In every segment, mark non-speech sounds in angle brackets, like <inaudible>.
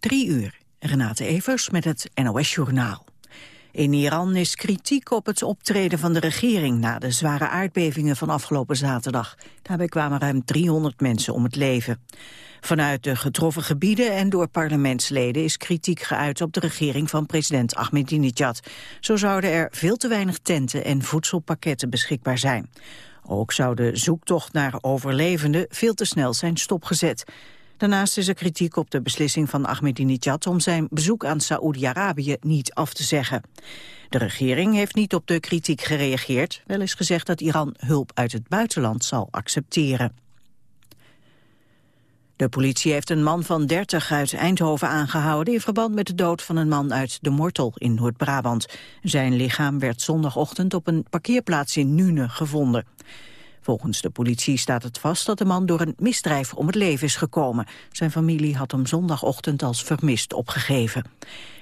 Drie uur. Renate Evers met het NOS Journaal. In Iran is kritiek op het optreden van de regering na de zware aardbevingen van afgelopen zaterdag. Daarbij kwamen ruim 300 mensen om het leven. Vanuit de getroffen gebieden en door parlementsleden is kritiek geuit op de regering van president Ahmadinejad. Zo zouden er veel te weinig tenten en voedselpakketten beschikbaar zijn. Ook zou de zoektocht naar overlevenden veel te snel zijn stopgezet. Daarnaast is er kritiek op de beslissing van Ahmadinejad om zijn bezoek aan Saoedi-Arabië niet af te zeggen. De regering heeft niet op de kritiek gereageerd. Wel is gezegd dat Iran hulp uit het buitenland zal accepteren. De politie heeft een man van 30 uit Eindhoven aangehouden... in verband met de dood van een man uit de Mortel in Noord-Brabant. Zijn lichaam werd zondagochtend op een parkeerplaats in Nune gevonden. Volgens de politie staat het vast dat de man door een misdrijf om het leven is gekomen. Zijn familie had hem zondagochtend als vermist opgegeven.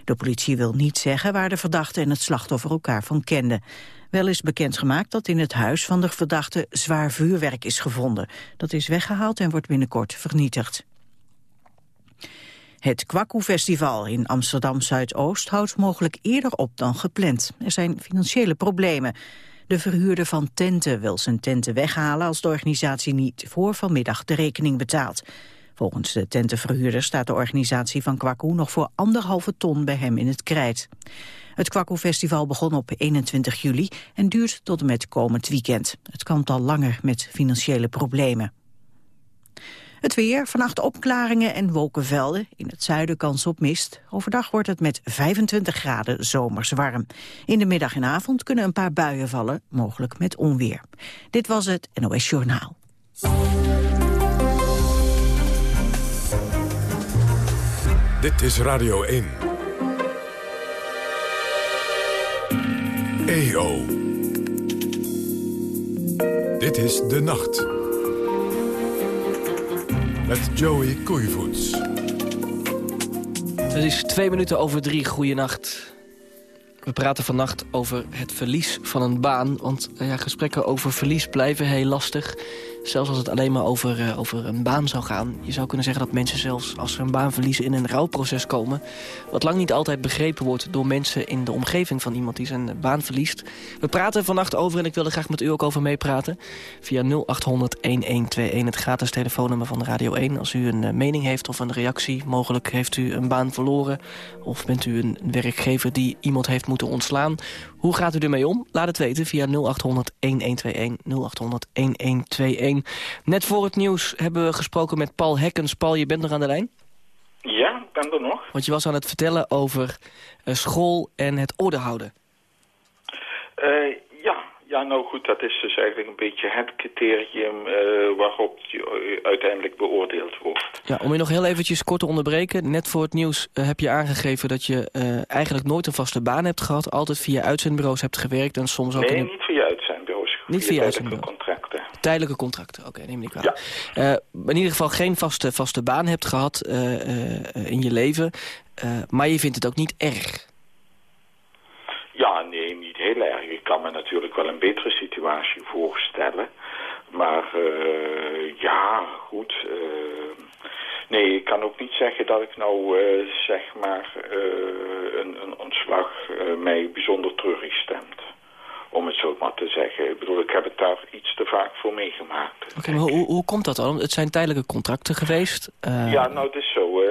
De politie wil niet zeggen waar de verdachte en het slachtoffer elkaar van kenden. Wel is bekendgemaakt dat in het huis van de verdachte zwaar vuurwerk is gevonden. Dat is weggehaald en wordt binnenkort vernietigd. Het Kwaku-festival in Amsterdam-Zuidoost houdt mogelijk eerder op dan gepland. Er zijn financiële problemen. De verhuurder van tenten wil zijn tenten weghalen als de organisatie niet voor vanmiddag de rekening betaalt. Volgens de tentenverhuurder staat de organisatie van Kwaku nog voor anderhalve ton bij hem in het krijt. Het Kwaku-festival begon op 21 juli en duurt tot en met komend weekend. Het kan al langer met financiële problemen. Het weer, vannacht opklaringen en wolkenvelden. In het zuiden kans op mist. Overdag wordt het met 25 graden zomers warm. In de middag en avond kunnen een paar buien vallen, mogelijk met onweer. Dit was het NOS Journaal. Dit is Radio 1. EO. Dit is De Nacht met Joey Koeivoets. Het is twee minuten over drie. Goeienacht. We praten vannacht over het verlies van een baan. Want ja, gesprekken over verlies blijven heel lastig. Zelfs als het alleen maar over, uh, over een baan zou gaan. Je zou kunnen zeggen dat mensen zelfs als ze een baan verliezen in een rouwproces komen. Wat lang niet altijd begrepen wordt door mensen in de omgeving van iemand die zijn baan verliest. We praten vannacht over en ik wil er graag met u ook over meepraten. Via 0800-1121, het gratis telefoonnummer van Radio 1. Als u een uh, mening heeft of een reactie, mogelijk heeft u een baan verloren. Of bent u een werkgever die iemand heeft moeten ontslaan. Hoe gaat u ermee om? Laat het weten via 0800-1121, 0800-1121. Net voor het nieuws hebben we gesproken met Paul Hekkens. Paul, je bent nog aan de lijn? Ja, ik ben er nog. Want je was aan het vertellen over uh, school en het orde houden. Uh, ja, ja, nou goed, dat is dus eigenlijk een beetje het criterium uh, waarop je uiteindelijk beoordeeld wordt. Ja, om je nog heel eventjes kort te onderbreken. Net voor het nieuws uh, heb je aangegeven dat je eigenlijk nooit een vaste baan hebt gehad. Altijd via uitzendbureaus hebt gewerkt en soms ook... Nee, in niet via uitzendbureaus. Niet via, uitzendbureaus. contracten. Tijdelijke contracten, oké, okay, neem ik aan. Ja. in ieder geval geen vaste, vaste baan hebt gehad in je leven. maar je vindt het ook niet erg. Ja, nee, niet heel erg. Ik kan me natuurlijk wel een betere situatie voorstellen. Maar ja, goed. Nee, ik kan ook niet zeggen dat ik nou, zeg maar, een, een ontslag mij bijzonder terug stemt. Om het zo maar te zeggen. Ik bedoel, ik heb het daar iets te vaak voor meegemaakt. Oké, okay, maar hoe, hoe komt dat dan? Het zijn tijdelijke contracten geweest? Ja, nou, het is zo.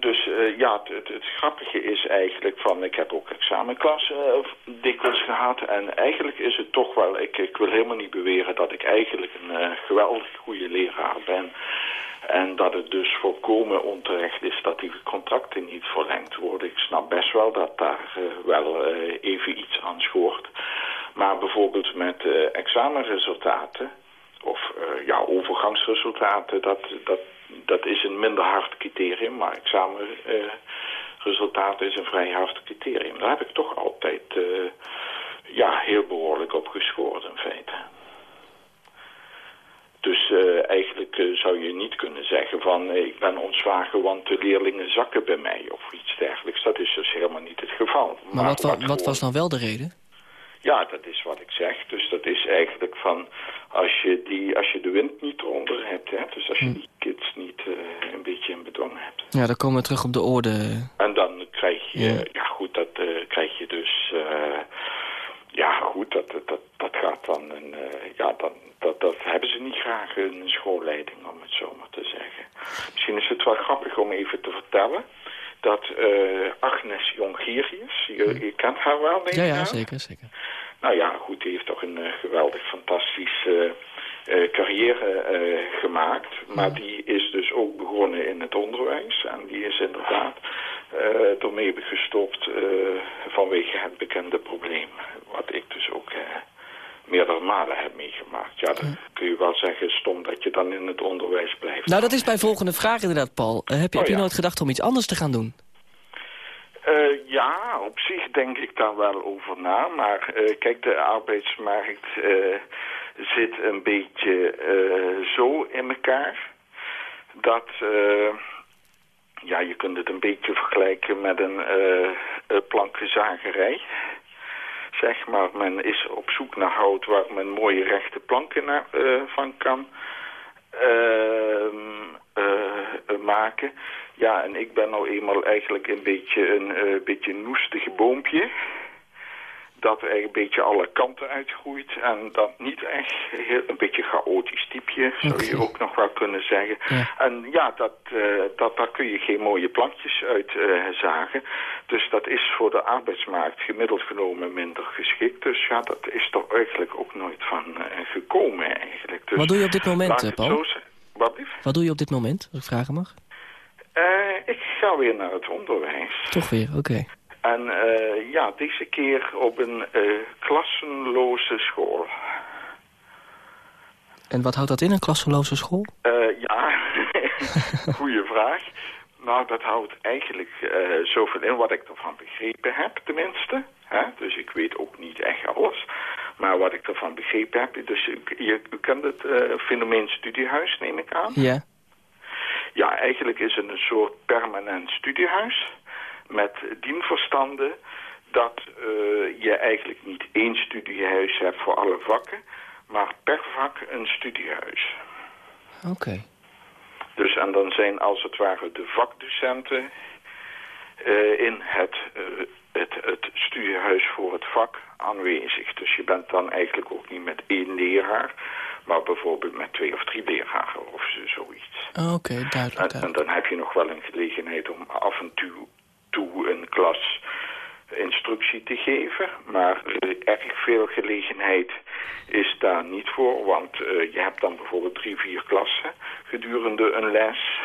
Dus uh, ja, het, het, het, grappige is eigenlijk van, ik heb ook examenklassen uh, dikwijls gehad. En eigenlijk is het toch wel, ik, ik wil helemaal niet beweren dat ik eigenlijk een geweldig goede leraar ben. En dat het dus volkomen onterecht is dat die contracten niet verlengd worden. Ik snap best wel dat daar wel even iets aan schoort. Maar bijvoorbeeld met examenresultaten of ja, overgangsresultaten, dat, dat, dat is een minder hard criterium, maar examenresultaat uh, is een vrij hard criterium. Daar heb ik toch altijd ja, heel behoorlijk op gescoord in feite. Dus uh, eigenlijk zou je niet kunnen zeggen van ik ben ontslagen want de leerlingen zakken bij mij of iets dergelijks. Dat is dus helemaal niet het geval. Maar, maar wat, wat, was dan wel de reden? Ja, dat is wat ik zeg. Dus dat is eigenlijk van als je, die, als je de wind niet eronder hebt, hè, dus als je hm. die kids niet uh, een beetje in bedwang hebt. Ja, dan komen we terug op de orde. En dan krijg je, Ja. ja, goed, dat eh, krijg je dus, eh, ja goed, dat, dat, dat gaat dan, een, eh, ja, dan dat, dat hebben ze niet graag een schoolleiding, om het zo maar te zeggen. Misschien is het wel grappig om even te vertellen dat eh, Agnes Jongerius, je, je kent haar wel, denk Ja, ik, ja, hè? zeker, zeker. Nou ja, goed, die heeft toch een eh, geweldig, fantastische carrière gemaakt. Maar die is dus ook begonnen in het onderwijs. En die is inderdaad eh ermee gestopt eh, vanwege het bekende probleem. Wat ik dus ook eh, meerdere malen heb meegemaakt. Ja, dan kun je wel zeggen, stom dat je dan in het onderwijs blijft. Nou, dat is mijn volgende vraag inderdaad, Paul. Heb je, Oh, heb je nooit gedacht om iets anders te gaan doen? Ja, op zich denk ik daar wel over na. Maar kijk, de arbeidsmarkt zit een beetje zo in elkaar dat... ja, je kunt het een beetje vergelijken met een eh, plankenzagerij. Zeg maar, men is op zoek naar hout waar men mooie rechte planken eh, van kan ehm, eh, maken. Ja, en ik ben nou eenmaal eigenlijk een beetje een beetje noestig boompje. Dat er een beetje alle kanten uitgroeit. En dat niet echt heel, een beetje chaotisch typeje, zou je ook nog wel kunnen zeggen. Ja. En ja, dat, eh, dat, daar kun je geen mooie plankjes uit eh, zagen. Dus dat is voor de arbeidsmarkt gemiddeld genomen minder geschikt. Dus ja, dat is toch eigenlijk ook nooit van eh, gekomen eigenlijk. Dus, Wat doe je op dit moment, Paul? Wat? Wat doe je op dit moment, als ik vragen mag? Ik ga weer naar het onderwijs. Toch weer, oké. En eh, ja, deze keer op een eh, klassenloze school. En wat houdt dat in, een klasseloze school? Eh, ja, <laughs> goede vraag. Nou, dat houdt eigenlijk zoveel in wat ik ervan begrepen heb, tenminste. Hè? Dus ik weet ook niet echt alles. Maar wat ik ervan begrepen heb, dus u, je, u kent het fenomeen studiehuis, neem ik aan. Ja. Ja, eigenlijk is het een soort permanent studiehuis met dienverstanden dat eh, je eigenlijk niet één studiehuis hebt voor alle vakken, maar per vak een studiehuis. Oké. Dus en dan zijn als het ware de vakdocenten eh, in het, eh, het, het studiehuis voor het vak aanwezig. Dus je bent dan eigenlijk ook niet met één leraar, maar bijvoorbeeld met twee of drie leraren of zo- zoiets. Oké, duidelijk, En, en dan heb je nog wel een gelegenheid om af en toe, toe een klas instructie te geven. Maar eh, erg veel gelegenheid is daar niet voor. Want eh, je hebt dan bijvoorbeeld drie, vier klassen gedurende een les.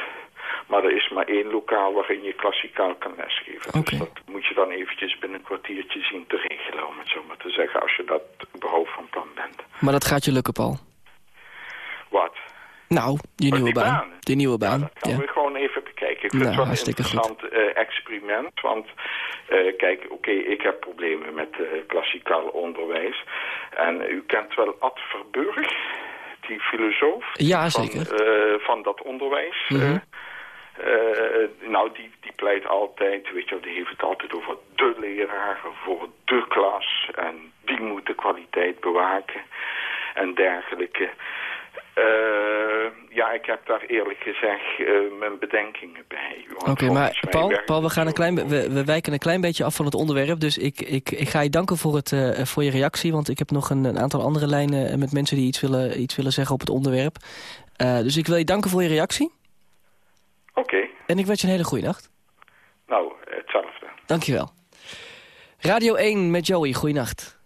Maar er is maar één lokaal waarin je klassikaal kan lesgeven. Dus dat moet je dan eventjes binnen een kwartiertje zien te regelen, om het zo maar te zeggen. Als je dat überhaupt van plan bent. Maar dat gaat je lukken, Paul. Wat? Nou, die Oh, nieuwe baan. baan. Die nieuwe Ja, baan, dat gaan ja. we gewoon even Ik vind Nou, het wel een interessant eh, experiment. Want eh, kijk, oké, ik heb problemen met eh, klassikaal onderwijs. En u kent wel Ad Verburg, die filosoof Ja, van, zeker. van dat onderwijs. Eh, nou, die, die pleit altijd, weet je wel, die heeft het altijd over de leraar, voor de klas. En die moet de kwaliteit bewaken en dergelijke. Eh, ja, ik heb daar eerlijk gezegd eh, mijn bedenkingen bij. Oké, maar Paul, werkt Paul we, gaan een klein, we, we wijken een klein beetje af van het onderwerp. Dus ik, ik, ik ga je danken voor, het, eh, voor je reactie. Want ik heb nog een, een aantal andere lijnen met mensen die iets willen, iets willen zeggen op het onderwerp. Eh, dus ik wil je danken voor je reactie. Oké, En ik wens je een hele goede nacht. nou, hetzelfde. Dankjewel. Radio 1 met Joey, goeienacht.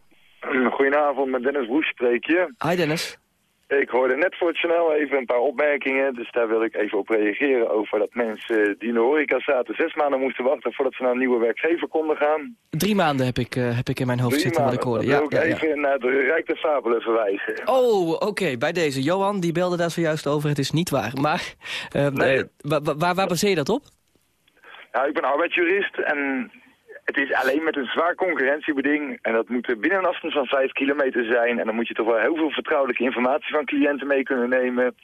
Goedenavond, met Dennis Woes spreek je. Hi Dennis. Ik hoorde net voor het journaal even een paar opmerkingen, dus daar wil ik even op reageren over dat mensen die in de horeca zaten zes maanden moesten wachten voordat ze naar een nieuwe werkgever konden gaan. Drie maanden heb ik, eh, heb ik in mijn hoofd Drie zitten wat ik maanden. hoorde. Ja, wil ik ja, ja. even naar de Rijk de Fabelen verwijzen. Oh, oké, bij deze. Johan, die belde daar zojuist over. Het is niet waar. Maar eh, Nee. eh, wa- wa- waar, waar baseer je dat op? Ja, ik ben arbeidsjurist en het is alleen met een zwaar concurrentiebeding. En dat moet binnen een afstand van vijf kilometer zijn. En dan moet je toch wel heel veel vertrouwelijke informatie van cliënten mee kunnen nemen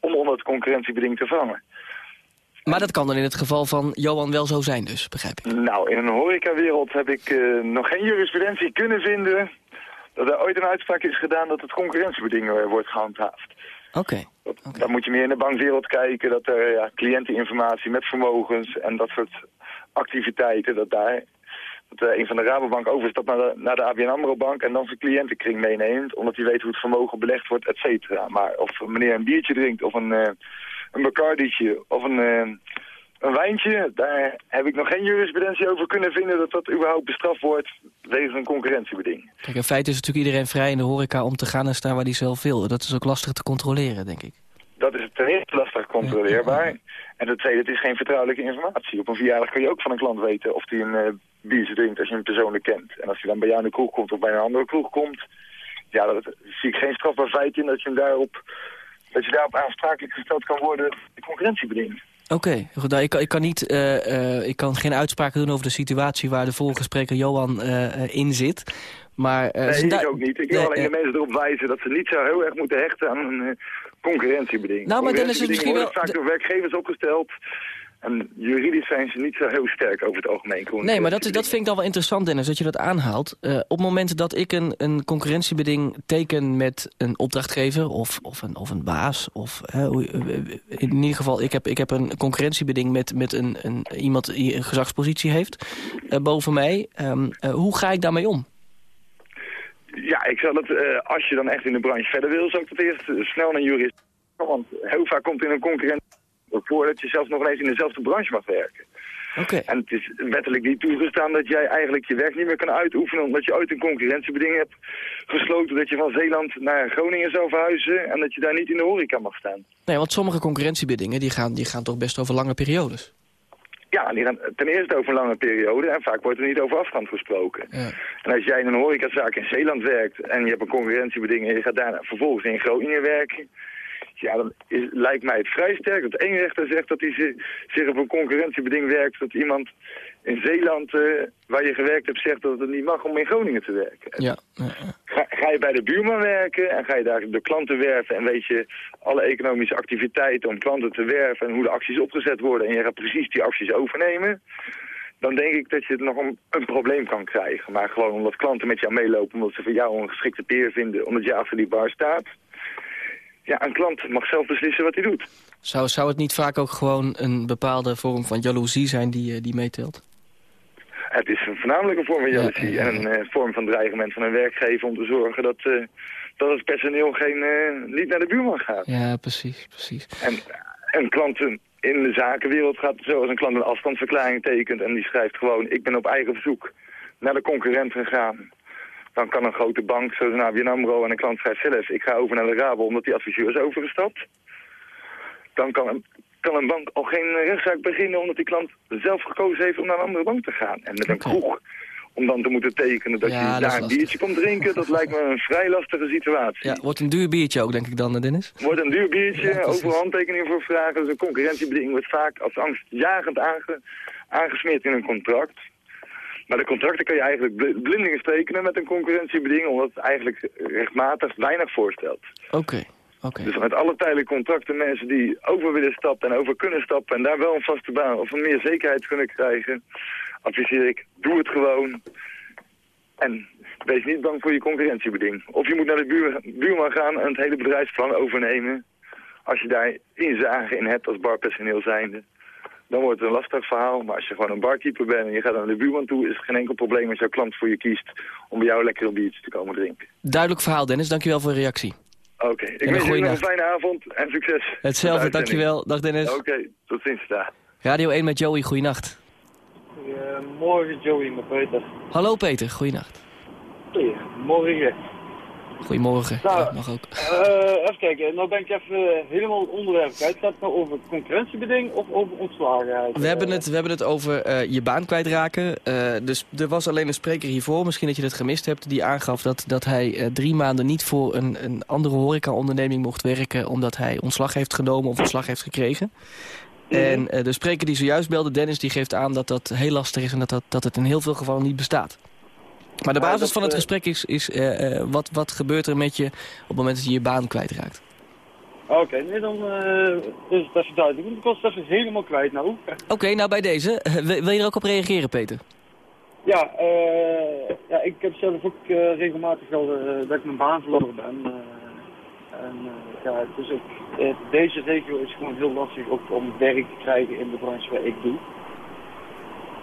om onder het concurrentiebeding te vangen. Maar dat kan dan in het geval van Johan wel zo zijn dus, begrijp ik. Nou, in een horecawereld heb ik eh, nog geen jurisprudentie kunnen vinden... dat er ooit een uitspraak is gedaan dat het concurrentiebeding eh, wordt gehandhaafd. Oké. Daar moet je meer in de bankwereld kijken, dat er ja, cliënteninformatie met vermogens en dat soort activiteiten, dat daar dat uh, een van de Rabobank overstapt naar de, naar de ABN AMRO bank en dan zijn cliëntenkring meeneemt, omdat hij weet hoe het vermogen belegd wordt, et cetera. Maar of meneer een biertje drinkt of een, uh, een Bacardietje of een, uh, een wijntje, daar heb ik nog geen jurisprudentie over kunnen vinden dat dat überhaupt bestraft wordt wegens een concurrentiebeding. Kijk, in feite is natuurlijk iedereen vrij in de horeca om te gaan en staan waar hij zelf wil. Dat is ook lastig te controleren, denk ik. Dat is ten eerste lastig controleerbaar. En ten tweede, het is geen vertrouwelijke informatie. Op een verjaardag kun je ook van een klant weten of hij een uh, biertje drinkt als je hem persoonlijk kent. En als hij dan bij jou in de kroeg komt of bij een andere kroeg komt, ja, dat zie ik geen strafbaar feit in dat je, hem daarop, dat je daarop aansprakelijk gesteld kan worden de concurrentiebeding. Oké, okay, goed. Nou, ik, ik, kan niet, uh, uh, ik kan geen uitspraken doen over de situatie waar de vorige spreker Johan uh, in zit. Maar, nee, ik ook niet. Ik wil nee, alleen de mensen erop wijzen dat ze niet zo heel erg moeten hechten aan een concurrentiebeding. Nou, maar Dennis is misschien wel... vaak door werkgevers opgesteld. En juridisch zijn ze niet zo heel sterk over het algemeen. Nee, maar dat, is, dat vind ik dan wel interessant, Dennis, dat je dat aanhaalt. Uh, op het moment dat ik een, een concurrentiebeding teken met een opdrachtgever of, of, een, of een baas... of uh, in ieder geval, ik heb, ik heb een concurrentiebeding met, met een, een, iemand die een gezagspositie heeft uh, boven mij. Um, hoe ga ik daarmee om? Ja, ik zal het, uh, als je dan echt in de branche verder wil, zou ik het eerst snel naar jurist. Want heel vaak komt in een concurrent voor dat je zelfs nog eens in dezelfde branche mag werken. Okay. En het is wettelijk niet toegestaan dat jij eigenlijk je werk niet meer kan uitoefenen... omdat je ooit een concurrentiebeding hebt gesloten... dat je van Zeeland naar Groningen zou verhuizen... en dat je daar niet in de horeca mag staan. Nee, want sommige concurrentiebedingen die gaan, die gaan toch best over lange periodes? Ja, die gaan ten eerste over een lange periode en vaak wordt er niet over afstand gesproken. Ja. En als jij in een horecazaak in Zeeland werkt en je hebt een concurrentiebeding en je gaat daarna vervolgens in Groningen werken, ja, dan is, lijkt mij het vrij sterk dat één rechter zegt dat hij zich op een concurrentiebeding werkt, dat iemand in Zeeland, uh, waar je gewerkt hebt, zegt dat het niet mag om in Groningen te werken. Ja. Ga, je bij de buurman werken en ga je daar de klanten werven en weet je alle economische activiteiten om klanten te werven en hoe de acties opgezet worden en je gaat precies die acties overnemen, dan denk ik dat je het nog een, een, probleem kan krijgen. Maar gewoon omdat klanten met jou meelopen, omdat ze voor jou een geschikte peer vinden, omdat je achter die bar staat, ja, een klant mag zelf beslissen wat hij doet. Zou, zou het niet vaak ook gewoon een bepaalde vorm van jaloezie zijn die, die meetelt? Het is een voornamelijk een vorm van jaloezie ja, ja, ja. en een uh, vorm van dreigement van een werkgever om te zorgen dat, uh, dat het personeel geen, uh, niet naar de buurman gaat. Ja, precies, precies. En, en klanten in de zakenwereld gaat het zo als een klant een afstandsverklaring tekent en die schrijft gewoon ik ben op eigen verzoek naar de concurrent gegaan dan kan een grote bank, zoals een ABN AMRO en een klant schrijft zelf... ik ga over naar de Rabo omdat die adviseur is overgestapt. Dan kan een, kan een bank al geen rechtszaak beginnen omdat die klant zelf gekozen heeft om naar een andere bank te gaan. En met een kroeg om dan te moeten tekenen dat ja, je daar een biertje komt drinken, dat lijkt me een vrij lastige situatie. Ja, wordt een duur biertje ook, denk ik dan, Dennis? Wordt een duur biertje, ja, overal handtekeningen voor vragen. Dus een concurrentiebeding wordt vaak als angstjagend aange, aangesmeerd in een contract. Maar de contracten kan je eigenlijk blindelings tekenen met een concurrentiebeding, omdat het eigenlijk rechtmatig weinig voorstelt. Oké. Okay. Okay. Dus met alle tijdelijke contracten mensen die over willen stappen en over kunnen stappen en daar wel een vaste baan of een meer zekerheid kunnen krijgen, adviseer ik, doe het gewoon. En wees niet bang voor je concurrentiebeding. Of je moet naar de buur, buurman gaan en het hele bedrijfsplan overnemen. Als je daar inzage in hebt als barpersoneel zijnde dan wordt het een lastig verhaal. Maar als je gewoon een barkeeper bent en je gaat naar de buurman toe... is het geen enkel probleem als jouw klant voor je kiest om bij jou lekker een biertje te komen drinken. Duidelijk verhaal, Dennis. Dankjewel voor de reactie. Oké, okay. ik wens jullie nog een fijne avond en succes. Hetzelfde, dankjewel. Dag Dennis. Oké, okay, tot ziens. Dag. Radio 1 met Joey, goeienacht. Goedemorgen Joey, met Peter. Hallo Peter, goeienacht. Goedemorgen. Goedemorgen, nou, ja, mag ook. Uh, even kijken, nou ben ik even helemaal het onderwerp kwijt. Gaat het nou over concurrentiebeding of over ontslagenheid? We hebben het, we hebben het over uh, je baan kwijtraken. Uh, dus er was alleen een spreker hiervoor, misschien dat je het gemist hebt... die aangaf dat, dat hij drie maanden niet voor een, een andere horecaonderneming mocht werken... omdat hij ontslag heeft genomen of ontslag heeft gekregen. En de spreker die zojuist belde, Dennis, die geeft aan dat dat heel lastig is... en dat, dat, dat het in heel veel gevallen niet bestaat. Maar de basis dat, van het gesprek is, is uh, uh, wat, wat gebeurt er met je op het moment dat je je baan kwijtraakt? Oké, okay, nee, dan uh, is het even duidelijk. Ik was het even helemaal kwijt nou. Oké, okay, nou bij deze. wil je er ook op reageren, Peter? Ja, ja ik heb zelf ook regelmatig wel dat ik mijn baan verloren ben. En eh, ja, ook, eh, deze regio is gewoon heel lastig ook om werk te krijgen in de branche waar ik doe.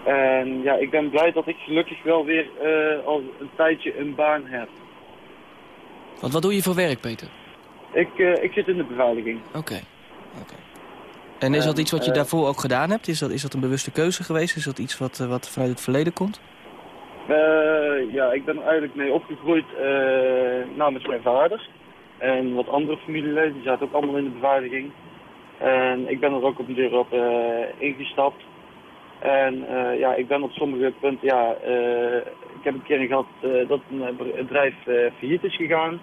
En ja, ik ben blij dat ik gelukkig wel weer eh, al een tijdje een baan heb. Want wat doe je voor werk, Peter? Ik, eh, ik zit in de beveiliging. Oké. oké. En is dat iets wat je eh, daarvoor ook gedaan hebt? Is dat, is dat een bewuste keuze geweest? Is dat iets wat, wat vanuit het verleden komt? Ja, ik ben er eigenlijk mee opgegroeid eh, namens mijn vaders. En wat andere familieleden, die zaten ook allemaal in de beveiliging. En ik ben er ook op een deur op ingestapt. En eh, ja, ik ben op sommige punten, ja, eh, ik heb een keer gehad eh, dat een bedrijf failliet is gegaan.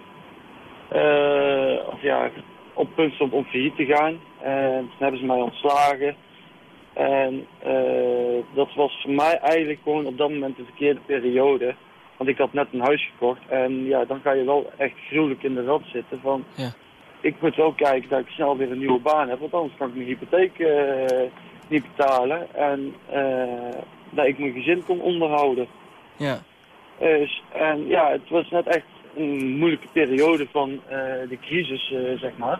Of ja, op punt stond om failliet te gaan. En toen hebben ze mij ontslagen. En dat was voor mij eigenlijk gewoon op dat moment de verkeerde periode. Want ik had net een huis gekocht. En ja, dan ga je wel echt gruwelijk in de rat zitten. Van, Ja. Ik moet wel kijken dat ik snel weer een nieuwe baan heb. Want anders kan ik mijn hypotheek niet betalen. En eh, dat ik mijn gezin kon onderhouden. Ja. Dus, en ja, het was net echt een moeilijke periode van eh, de crisis, eh, zeg maar.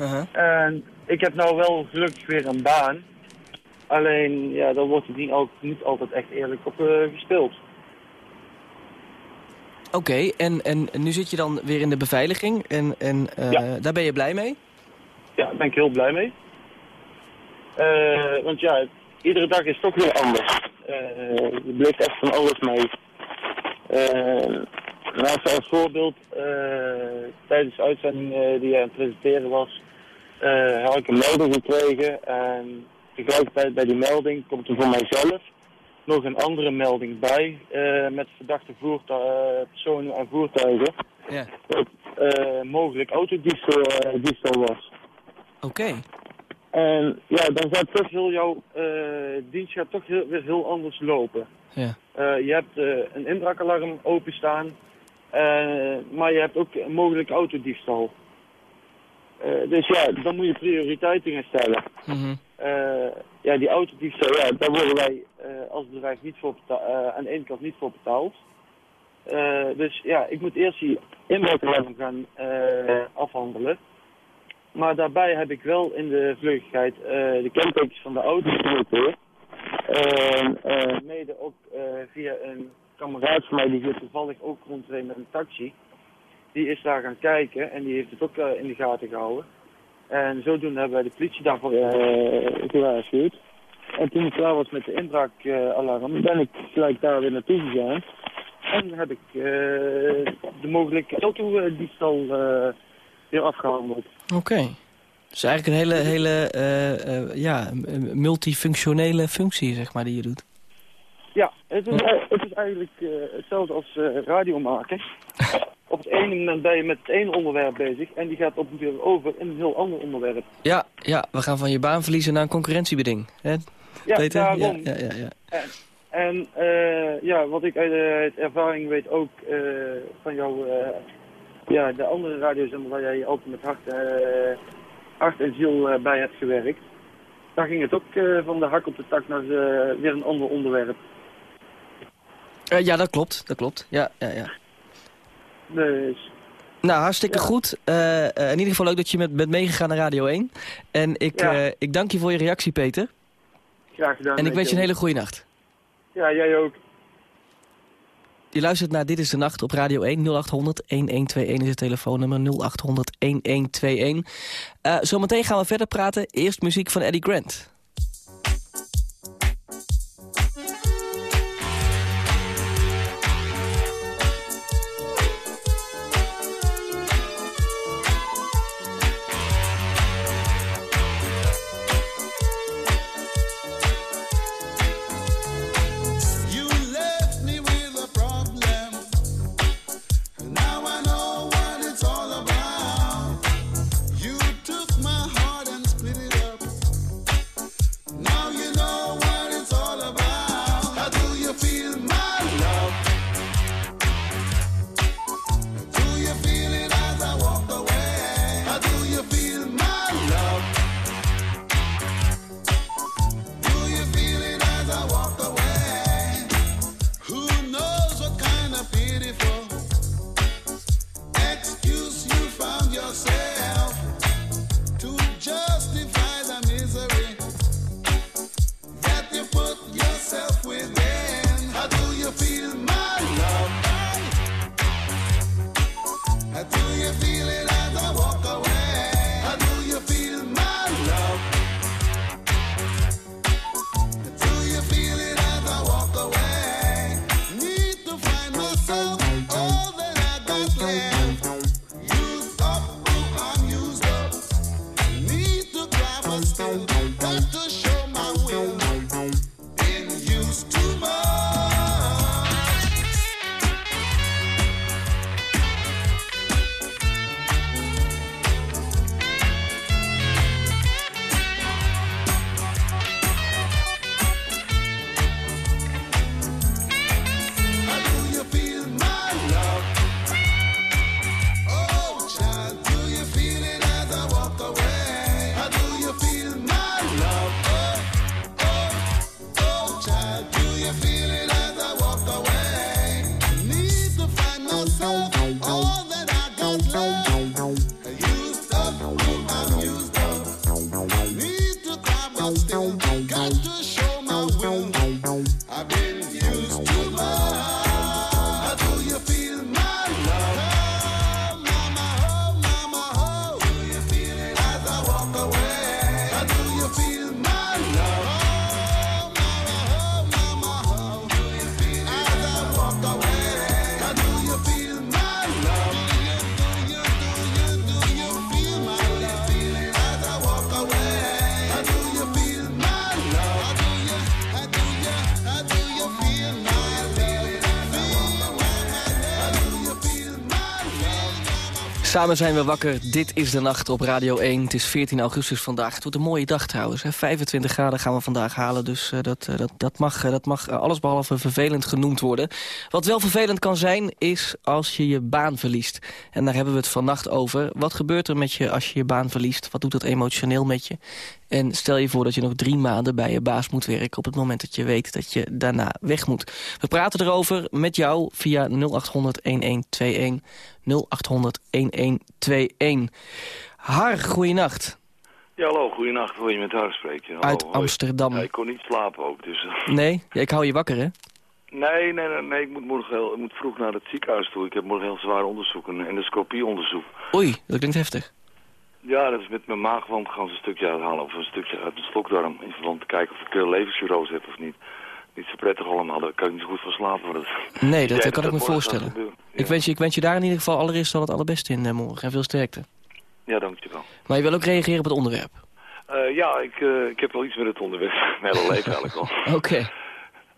Uh-huh. En ik heb nou wel gelukkig weer een baan. Alleen, ja, daar wordt het niet, al, niet altijd echt eerlijk op gespeeld. Oké, en, en nu zit je dan weer in de beveiliging. En, en Ja. daar ben je blij mee? Ja, daar ben ik heel blij mee. Eh, want ja, iedere dag is toch weer anders. Eh je echt van alles mee. Uh, nou, als voorbeeld, eh, tijdens de uitzending eh, die jij aan het presenteren was, eh, had ik een melding gekregen. En tegelijkertijd bij die melding komt er voor mijzelf nog een andere melding bij eh, met verdachte eh, personen en voertuigen. Ja. Dat eh, mogelijk autodiefstal eh, diefstal was. Oké. En ja, dan gaat toch heel jouw eh, dienst gaat toch heel, weer heel anders lopen. Ja. Eh, je hebt eh, een inbraakalarm openstaan, maar je hebt ook een mogelijk autodiefstal. Dus ja, dan moet je prioriteiten gaan stellen. Mhm. Ja, die autodiefstal, ja, daar worden wij als bedrijf niet voor aan de ene kant niet voor betaald. Dus ja, ik moet eerst die inbraakalarm gaan afhandelen. Maar daarbij heb ik wel in de vluchtigheid eh, de kentekens van de auto's genoteerd. En eh, mede ook eh, via een kameraad van mij die hier toevallig ook rondreed met een taxi. Die is daar gaan kijken en die heeft het ook in de gaten gehouden. En zodoende hebben wij de politie daarvoor gewaarschuwd. En toen ik klaar was met de inbraakalarm, ben ik gelijk daar weer naartoe gegaan. En heb ik de mogelijke autodiefstal eh weer afgehandeld. Oké. Dus eigenlijk een hele, hele eh, eh, ja, multifunctionele functie, zeg maar, die je doet. Ja, het is, het is eigenlijk eh, hetzelfde als eh radio maken. <laughs> Op het ene moment ben je met het ene onderwerp bezig en die gaat op een keer over in een heel ander onderwerp. Ja, ja, we gaan van je baan verliezen naar een concurrentiebeding. Hè, Ja, Peter? daarom. Ja, ja, ja, ja. En ja, wat ik uit, uit ervaring weet ook van jou, eh, ja, de andere radiozender waar jij altijd met hart, eh, hart en ziel eh, bij hebt gewerkt. Daar ging het ook eh, van de hak op de tak naar weer een ander onderwerp. Ja, dat klopt, dat klopt. Ja, ja, ja. Dus Nou, hartstikke Ja. goed. In ieder geval leuk dat je met, bent meegegaan naar Radio 1. En ik, Ja. ik dank je voor je reactie, Peter. graag gedaan. En ik wens je een hele goede nacht. Ja, jij ook. Je luistert naar Dit is de Nacht op Radio 1. 0800 1121 is het telefoonnummer 0800 1121. Eh, zometeen gaan we verder praten. Eerst muziek van Eddie Grant. Samen zijn we wakker. Dit is de nacht op Radio 1. Het is 14 augustus vandaag. Het wordt een mooie dag trouwens. Hè. 25 graden gaan we vandaag halen. Dus eh, dat, eh, dat, dat mag, eh, dat mag eh, allesbehalve vervelend genoemd worden. Wat wel vervelend kan zijn, is als je je baan verliest. En daar hebben we het vannacht over. Wat gebeurt er met je als je je baan verliest? Wat doet dat emotioneel met je? En stel je voor dat je nog drie maanden bij je baas moet werken... op het moment dat je weet dat je daarna weg moet. We praten erover met jou via 0800-1121. 0800-1121. Har, goeienacht. Ja, hallo, goeienacht. Wil je met haar spreken? Hallo, Uit hoi. Amsterdam. Ja, ik kon niet slapen ook, dus... eh, Nee? Ja, ik hou je wakker, hè? Nee, nee, nee, nee, ik moet morgen heel, ik moet vroeg naar het ziekenhuis toe. Ik heb morgen heel zwaar onderzoek, een endoscopieonderzoek. Oei, dat klinkt heftig. Ja, dat is met mijn maagwand gaan ze een stukje uithalen, of een stukje uit mijn stokdarm. In verband te kijken of ik uh, heb of niet. Niet zo prettig allemaal, daar kan ik niet zo goed van slapen. Maar dat, Nee, dat, Ja, kan ik me voorstellen. Ik, wens je, ik wens je daar in ieder geval allereerst al het allerbeste in eh, morgen. En veel sterkte. Ja, dankjewel. Maar je wil ook reageren op het onderwerp. Eh ja, ik, eh, ik heb wel iets met het onderwerp. <laughs> Mijn hele leven eigenlijk al. <laughs> Oké.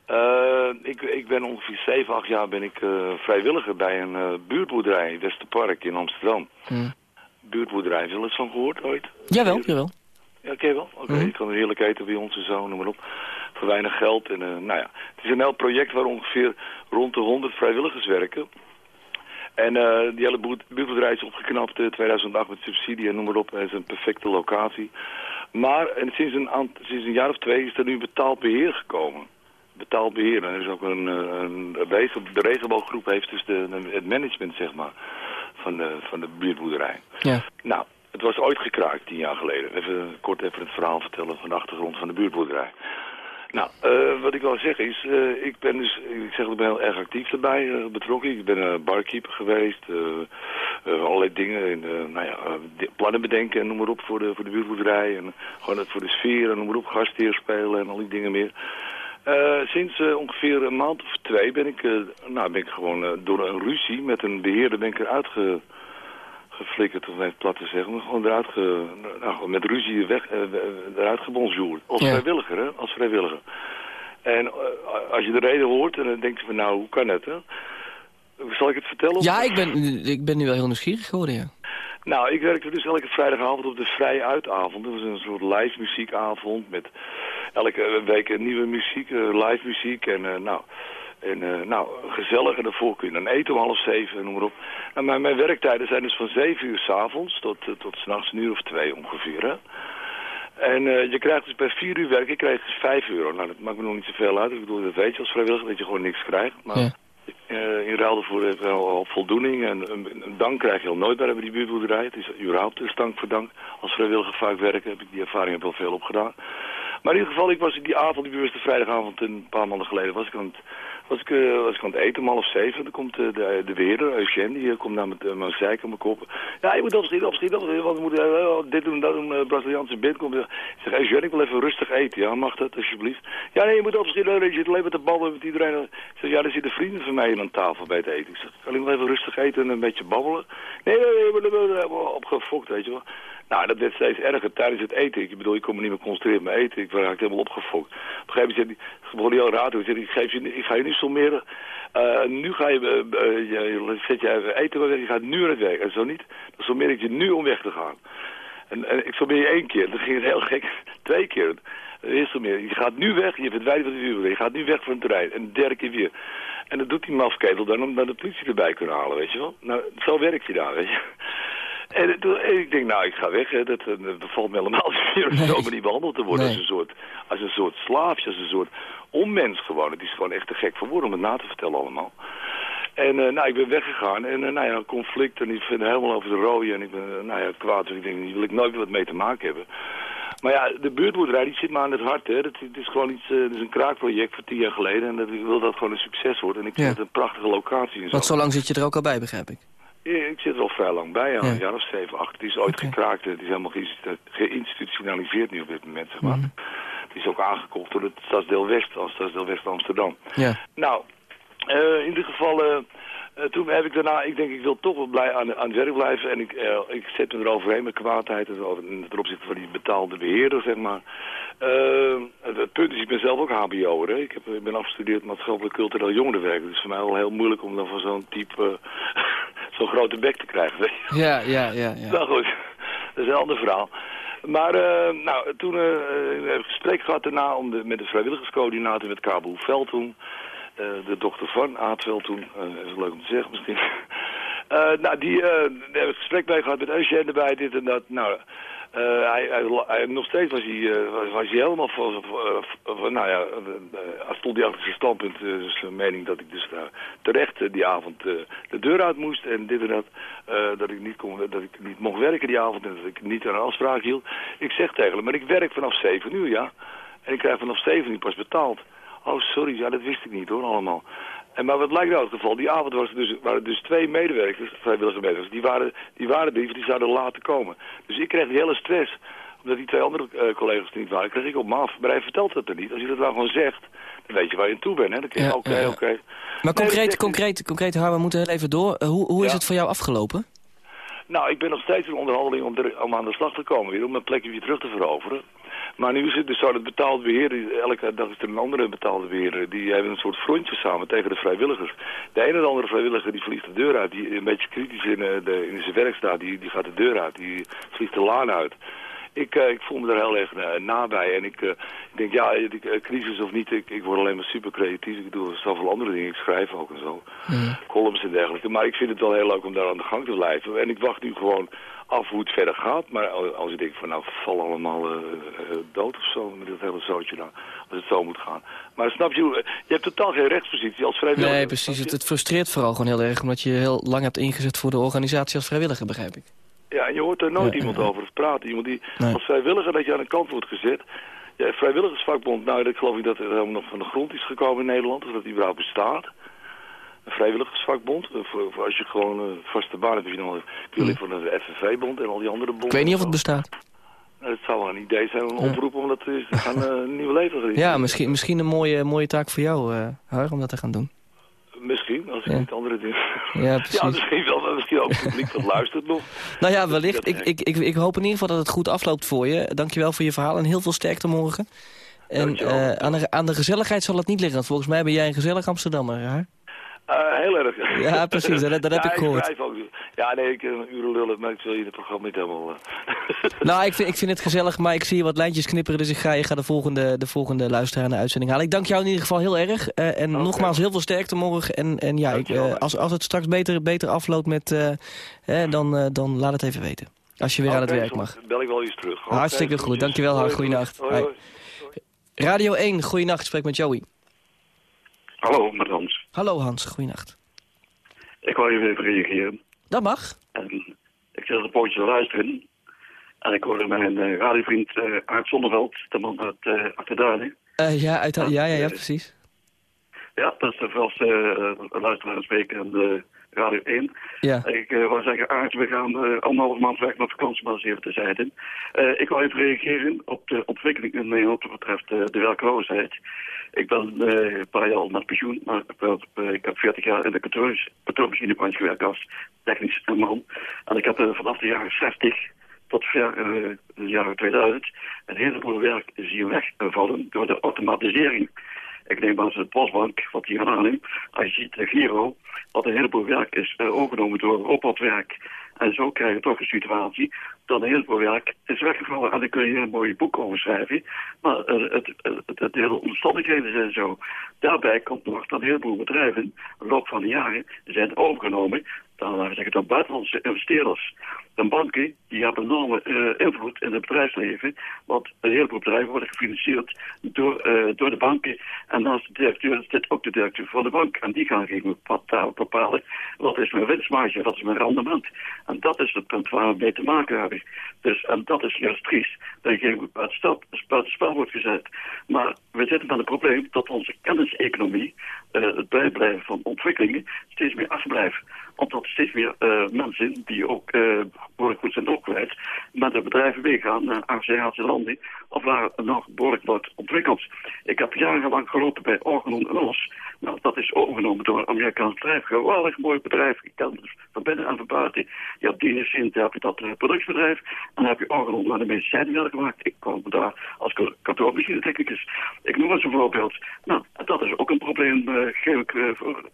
Eh, ik, ik ben ongeveer 7, 8 jaar ben ik eh, vrijwilliger bij een eh, buurtboerderij in Westerpark in Amsterdam. Hm. Buurtboerderij, heb je eens van gehoord ooit? Jawel, jawel. Ja, je wel? Oké, Mhm. je kan er heerlijk eten bij ons en zo, noem maar op. Voor weinig geld. En, eh, nou ja, het is een heel project waar ongeveer rond de 100 vrijwilligers werken. En eh, die hele boer- buurtboerderij is opgeknapt in 2008 met subsidie en noem maar op. Het is een perfecte locatie. Maar en sinds, een sinds een jaar of twee is er nu betaald beheer gekomen. Betaald beheer. En er is ook een, eh, een, de regelbooggroep heeft dus de, het management, zeg maar, van de, van de buurtboerderij. Ja. Nou, het was ooit gekraakt tien jaar geleden. Even kort even het verhaal vertellen van de achtergrond van de buurtboerderij. Nou, eh, wat ik wil zeggen is, eh, ik ben dus, ik zeg ik ben heel erg actief daarbij eh, betrokken. Ik ben barkeeper geweest, allerlei dingen, in, eh, nou ja, plannen bedenken en noem maar op voor de, voor de buurtboerderij. En gewoon het voor de sfeer en noem maar op, gastheer spelen en al die dingen meer. Eh, sinds eh, ongeveer een maand of twee ben ik, eh, nou, ben ik gewoon door een ruzie met een beheerder ben ik eruit ge, geflikkerd, om het plat te zeggen. Maar gewoon eruit ge, nou, met ruzie weg, eruit gebonjourd. Als Ja. vrijwilliger, hè? Als vrijwilliger. En als je de reden hoort, en dan denk je van nou, hoe kan het, hè? Zal ik het vertellen? Ja, ik ben, ik ben nu wel heel nieuwsgierig geworden, ja. Nou, ik werkte dus elke vrijdagavond op de Vrije Uitavond. Dat was een soort live muziekavond met elke week nieuwe muziek, eh, live muziek. En eh, nou, en, eh, nou, gezellig. En daarvoor kun je dan eten om half zeven, noem maar op. Nou, mijn, mijn werktijden zijn dus van zeven uur s'avonds tot, tot s'nachts een uur of twee ongeveer, hè. En je krijgt dus bij vier uur werken, krijg je dus vijf euro. Nou, dat maakt me nog niet zoveel uit. Ik bedoel, dat weet je als vrijwilliger, dat je gewoon niks krijgt. Maar Ja. in ruil daarvoor heb je wel al voldoening. En een, een dank krijg je al nooit bij die buurtboerderij. Het is überhaupt dus dank voor dank. Als vrijwilliger vaak werken heb ik die ervaring heb ik al veel opgedaan. Maar in ieder geval, ik was die avond, die bewuste vrijdagavond, een paar maanden geleden, was ik aan het, was ik, eh, was ik aan het eten om half zeven. Dan komt eh, de, de beheerder, Eugène, die eh, komt naar mijn, mijn zeik mijn kop. Ja, je moet opschieten, opschieten, opschieten, want we moeten dit doen, dat doen, Braziliaanse band komt. Ik zeg, Eugène, ik wil even rustig eten, ja, mag dat alsjeblieft? Ja, nee, je moet opschieten, je zit alleen met de ballen met iedereen. Ik zeg, ja, er zitten vrienden van mij aan tafel bij het eten. Ik zeg, kan ik wel even rustig eten en een beetje babbelen? Nee, nee, nee, we hebben opgefokt, weet je wel. Nou, dat werd steeds erger tijdens het eten. Ik bedoel, ik kon me niet meer concentreren met eten. Ik raakte helemaal opgefokt. Op een gegeven moment zei hij, begon al raar te doen. Ik, geef je, ik ga je nu sommeren. Uh, nu ga je, uh, je, zet je even eten weg. Je gaat nu aan het werk. En zo niet, dan sommeer ik je nu om weg te gaan. En, en ik sommeer je één keer. Dan ging het heel gek. <laughs> Twee keer. Eerst meer. Je gaat nu weg. Je verdwijnt van de vuur. Je gaat nu weg van het terrein. En de derde keer weer. En dat doet die mafketel dan om dan de politie erbij kunnen halen, weet je wel. Nou, zo werk je daar, weet je. En, en, ik denk, nou, ik ga weg. Hè. Dat, dat valt me helemaal <laughs> niet om niet behandeld te worden. Nee. Als, een soort, als een soort slaafje, als een soort onmens gewoon. Het is gewoon echt te gek voor woorden om het na te vertellen allemaal. En uh, nou, ik ben weggegaan en uh, nou ja, conflict en ik vind helemaal over de rode en ik ben uh, nou ja, kwaad. Dus ik denk, hier wil ik nooit meer wat mee te maken hebben. Maar ja, de buurtboerderij die zit me aan het hart. Hè. Het, het is gewoon iets, eh, het is een kraakproject van tien jaar geleden. En dat, ik wil dat het gewoon een succes wordt. En ik vind Ja. het een prachtige locatie. En zo. Want zo lang zit je er ook al bij, begrijp ik. Ja, Ik zit er al vrij lang bij, ja. Ja. een jaar of zeven, acht. Het is ooit Oké. gekraakt. Het is helemaal geïnstitu- geïnstitutionaliseerd nu op dit moment, zeg maar. Mhm. Het is ook aangekocht door het Stadsdeel West, als Stadsdeel West Amsterdam. Ja. Nou, eh, in ieder geval, eh, eh, toen heb ik daarna, ik denk ik wil toch wel blij aan, aan het werk blijven. En ik, eh, ik zet me eroverheen met kwaadheid en over- ten opzichte van die betaalde beheerder, zeg maar. Eh, het, het punt is, ik ben zelf ook hbo'er. Ik, heb, ik ben afgestudeerd maatschappelijk cultureel jongerenwerk. Dus voor mij wel heel moeilijk om dan van zo'n type, eh, zo'n grote bek te krijgen. weet je. Ja, ja, ja. ja. Nou goed, dat is een ander verhaal. Maar eh, nou, toen we hebben een gesprek gehad daarna om de, met de vrijwilligerscoördinator met Cabo Veld toen. eh, de dochter van Aardveld toen, eh is leuk om te zeggen misschien. <laughs> Nou, die, daar hebben we een gesprek bij gehad met Eugène erbij, dit en dat. Nou, eh, hij, hij, nog steeds was hij, eh, was, hij helemaal van, van- nou ja, stond hij achter zijn standpunt, eh, dus zijn mening dat ik dus terecht eh, die avond eh, de deur uit moest en dit en dat. eh, dat ik niet kon, dat ik niet mocht werken die avond en dat ik niet aan een afspraak hield. Ik zeg tegen hem, maar ik werk vanaf 7 uur, ja. En ik krijg vanaf 7 uur pas betaald. Oh, sorry, ja, dat wist ik niet hoor, allemaal. En maar wat lijkt nou het geval? Die avond was er dus, waren er dus twee medewerkers, vrijwillige medewerkers, die waren, die waren er, die zouden later komen. Dus ik kreeg die hele stress, omdat die twee andere eh, collega's er niet waren, kreeg ik op me af. Maar hij vertelt dat er niet. Als je dat nou gewoon zegt, dan weet je waar je aan toe bent. Hè? Dan je, oké, oké. Maar concreet, concreet, concreet, Har, we moeten heel even door. Eh, hoe hoe is Ja. het voor jou afgelopen? Nou, ik ben nog steeds in onderhandeling om, er, om aan de slag te komen weer, om mijn plekje weer terug te veroveren. Maar nu is het dus zo dat betaald beheer, elke dag is er een andere betaalde beheerder, die hebben een soort frontje samen tegen de vrijwilligers. De ene of andere vrijwilliger die vliegt de deur uit, die een beetje kritisch in, eh, de, in zijn werk staat, die, die gaat de deur uit, die vliegt de laan uit. Ik, eh, ik voel me er heel erg eh, nabij en ik, ik denk, ja, crisis of niet, ik, ik word alleen maar super creatief. Ik doe zoveel andere dingen, ik schrijf ook en zo, columns en dergelijke. Maar ik vind het wel heel leuk om daar aan de gang te blijven. En ik wacht nu gewoon af hoe het verder gaat. Maar als- ik denk van, nou, val allemaal eh, eh, dood of zo met dat hele zootje dan, als het zo moet gaan. Maar snap je, eh, je hebt totaal geen rechtspositie als vrijwilliger. Nee, precies. Het, het frustreert vooral gewoon heel erg... omdat je heel lang hebt ingezet voor de organisatie als vrijwilliger, begrijp ik. Ja, en je hoort er nooit Ja, iemand ja. over praten. Iemand die Nee. als vrijwilliger dat je aan de kant wordt gezet. Ja, vrijwilligersvakbond, nou, dat geloof ik dat er helemaal nog van de grond is gekomen in Nederland. Of dat die überhaupt bestaat. Een vrijwilligersvakbond. eh, Voor, voor als je gewoon een vaste baan hebt, heb je dan ik wil lid van de FNV-bond en al die andere bonden. Ik weet niet of het bestaat. Nou, het zou wel een idee zijn, een Ja. oproep om dat te gaan eh, een nieuwe leven te Ja, misschien, misschien een mooie, mooie taak voor jou, eh Har, om dat te gaan doen. Misschien, als ik Ja. niet andere dingen... Ja, <laughs> precies. Ja, misschien wel, misschien ook het publiek dat luistert nog. <laughs> Nou ja, wellicht. Ik, ik, ik, ik hoop in ieder geval dat het goed afloopt voor je. Dankjewel voor je verhaal en heel veel sterkte morgen. En eh, aan, de, aan de gezelligheid zal het niet liggen. Want volgens mij ben jij een gezellig Amsterdammer, Har. Eh, heel erg. Ja, precies, dat- dat heb Ja, ik gehoord. ook. Ja, nee, ik uh, uren lullen, maar ik wil je het programma niet helemaal... eh. <laughs> Nou, ik vind, ik vind het gezellig, maar ik zie je wat lijntjes knipperen. Dus ik ga, ik ga de, volgende, de volgende luisteraar aan de uitzending halen. Ik dank jou in ieder geval heel erg. eh, en nogmaals heel veel sterkte morgen. En, en ja, ik, eh, als, als het straks beter, beter afloopt, met, eh, hè, dan, eh, dan laat het even weten. Als je weer aan het werk mag. bel ik wel eens terug. Hartstikke goed. Dankjewel, Har. Hoi, Goeienacht. hoi, Hoi. hoi. Radio 1, goeienacht. Spreek met Joey. Hallo, met Hans. Hallo Hans, goeienacht. Ik wou even reageren. Dat mag. En ik zit een pootje te luisteren. En ik hoorde mijn eh, radiovriend uh, Aart Zonneveld, de man uit uh, Achterduinen. Uh, ja, uit, ja, ja, ja, precies. Ja, dat is de vaste uh, luisteraar spreken de Radio 1. Ja. Ik uh, wou zeggen, we gaan uh, anderhalf maand weg naar vakantie, maar dat is even terzijde. Uh, ik wil even reageren op de ontwikkeling in Nederland wat betreft de werkloosheid. Ik ben een paar jaar al met pensioen, maar ik, ben, ik heb 40 jaar in de kantoormachinebranche gewerkt als technisch man. En ik heb vanaf de jaren 60 tot ver de jaren 2000 een heleboel werk zien wegvallen door de automatisering. Ik neem aan de postbank, wat hier neemt. Als je ziet de Giro, wat een heleboel werk is uh, overgenomen door robotwerk. En zo krijg je toch een situatie dat een heleboel werk is weggevallen. En dan kun je een mooie boek over schrijven. Maar uh, het, het, het hele omstandigheden zijn zo. Daarbij komt nog dat een heleboel bedrijven, in de loop van de jaren, zijn overgenomen dan we zeggen, door buitenlandse investeerders. De banken die hebben enorme eh, invloed in het bedrijfsleven. Want een heleboel bedrijven worden gefinancierd door, eh, door de banken. En naast de directeur zit ook de directeur van de bank. En die gaan bepaald bepalen wat is mijn winstmarge, wat is mijn rendement. En dat is het punt waar we mee te maken hebben. Dus, en dat is juist triest. Dat je geen buitenspel wordt gezet. Maar we zitten met het probleem dat onze kenniseconomie, eh, het bijblijven van ontwikkelingen, steeds meer achterblijft omdat steeds meer eh, mensen die ook uh, behoorlijk goed zijn opgeleid met de bedrijven meegaan naar Aziatische landen of waar nog behoorlijk wordt ontwikkeld. Ik heb jarenlang gelopen bij Organon en Os. Nou, dat is overgenomen door een Amerikaans bedrijf. Geweldig mooi bedrijf. Ik ken het van binnen en van. Je hebt Dienersint, heb je dat uh, productbedrijf. En dan heb je Organon waar de medicijnen gemaakt. Ik kwam daar als kantoormachinetechnicus. Ik noem eens een voorbeeld. Nou, dat is ook een probleem, geef ik, voor,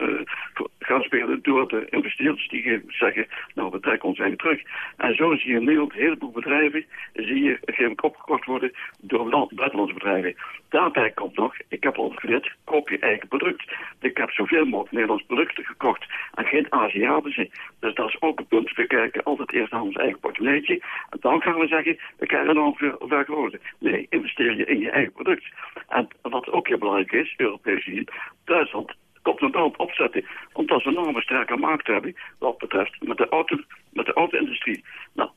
voor gaan spelen door de investeerders die zeggen, nou we trekken ons eigen terug. En zo zie je in Nederland een heleboel bedrijven, zie je gegeven opgekocht worden door land, buitenlandse bedrijven. Daarbij komt nog, ik heb al geleerd, koop je eigen product. Ik heb zoveel mogelijk Nederlandse producten gekocht en geen Aziatische. Dus dat is ook een punt. We kijken altijd eerst naar ons eigen portemonneetje. En dan gaan we zeggen, we krijgen veel werklozen. Nee, investeer je in je eigen product. En wat ook heel belangrijk is, Europees gezien, Duitsland komt een band opzetten. Omdat we een enorme sterke markt hebben, wat betreft met de auto, met de auto-industrie. Nou,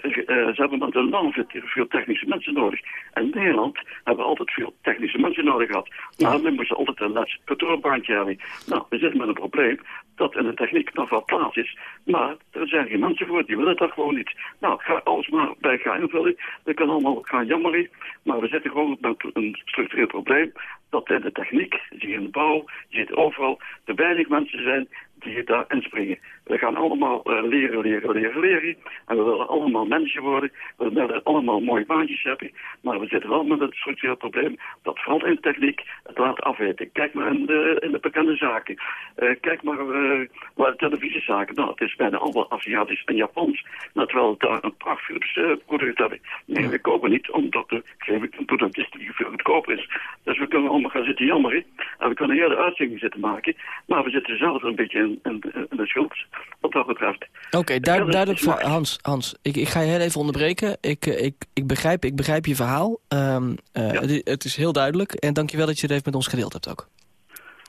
ze hebben met enorm veel, veel technische mensen nodig. En in Nederland hebben we altijd veel technische mensen nodig gehad. Maar dan moesten altijd een net kantoorbaantje hebben. Nou, we zitten met een probleem dat in de techniek nog wel plaats is. Maar er zijn geen mensen voor, die willen dat gewoon niet. Nou, ga alles maar bij gaan invullen. We kunnen allemaal gaan jammeren. Maar we zitten gewoon met een structureel probleem. Dat in de techniek, zie je in de bouw, je ziet overal, te weinig mensen zijn die daar inspringen. We gaan allemaal uh, leren, leren, leren, leren. En we willen allemaal mensen worden. We willen allemaal mooie baantjes hebben. Maar we zitten wel met het structureel probleem dat vooral in techniek het laat afweten. Kijk maar in de, in de bekende zaken. Uh, kijk maar uh, bij de televisiezaken. Nou, het is bijna allemaal Aziatisch en Japans. Nou, terwijl we daar een pracht Philips product hebben. Nee, we kopen niet omdat er geen een product is die veel goedkoper is. Dus we kunnen allemaal gaan zitten jammeren. En we kunnen heel de uitzending zitten maken. Maar we zitten zelf een beetje in, in de schuld wat dat betreft. Oké, okay, duid, duidelijk voor Hans. Hans, ik, ik ga je heel even onderbreken. Ik, ik, ik, begrijp, ik begrijp je verhaal. Um, uh, ja. het, het, is heel duidelijk. En dankjewel dat je het even met ons gedeeld hebt ook.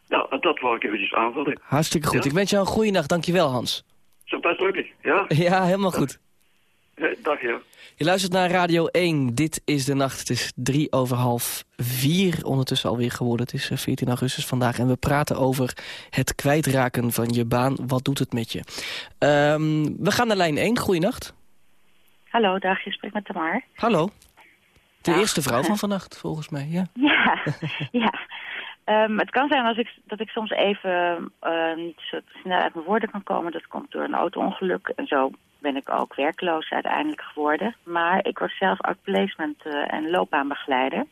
Nou, dat wou ik eventjes aanvullen. Hartstikke goed. Ja? Ik wens jou een goede nacht. Dankjewel, Hans. Zo best lukken, ja? <laughs> Ja, helemaal goed. Ja, dag, ja. Je luistert naar Radio 1. Dit is de nacht. Het is drie over half vier ondertussen alweer geworden. Het is 14 augustus vandaag. En we praten over het kwijtraken van je baan. Wat doet het met je? Um, we gaan naar lijn 1. Goeienacht. Hallo, dag. Je spreekt met Tamar. Hallo. De dag. eerste vrouw van <laughs> vannacht, volgens mij. Ja, ja. <laughs> ja. Um, het kan zijn als ik, dat ik soms even uh, niet zo snel uit mijn woorden kan komen. Dat komt door een auto-ongeluk en zo ben ik ook werkloos uiteindelijk geworden. Maar ik was zelf outplacement uh, en loopbaanbegeleider.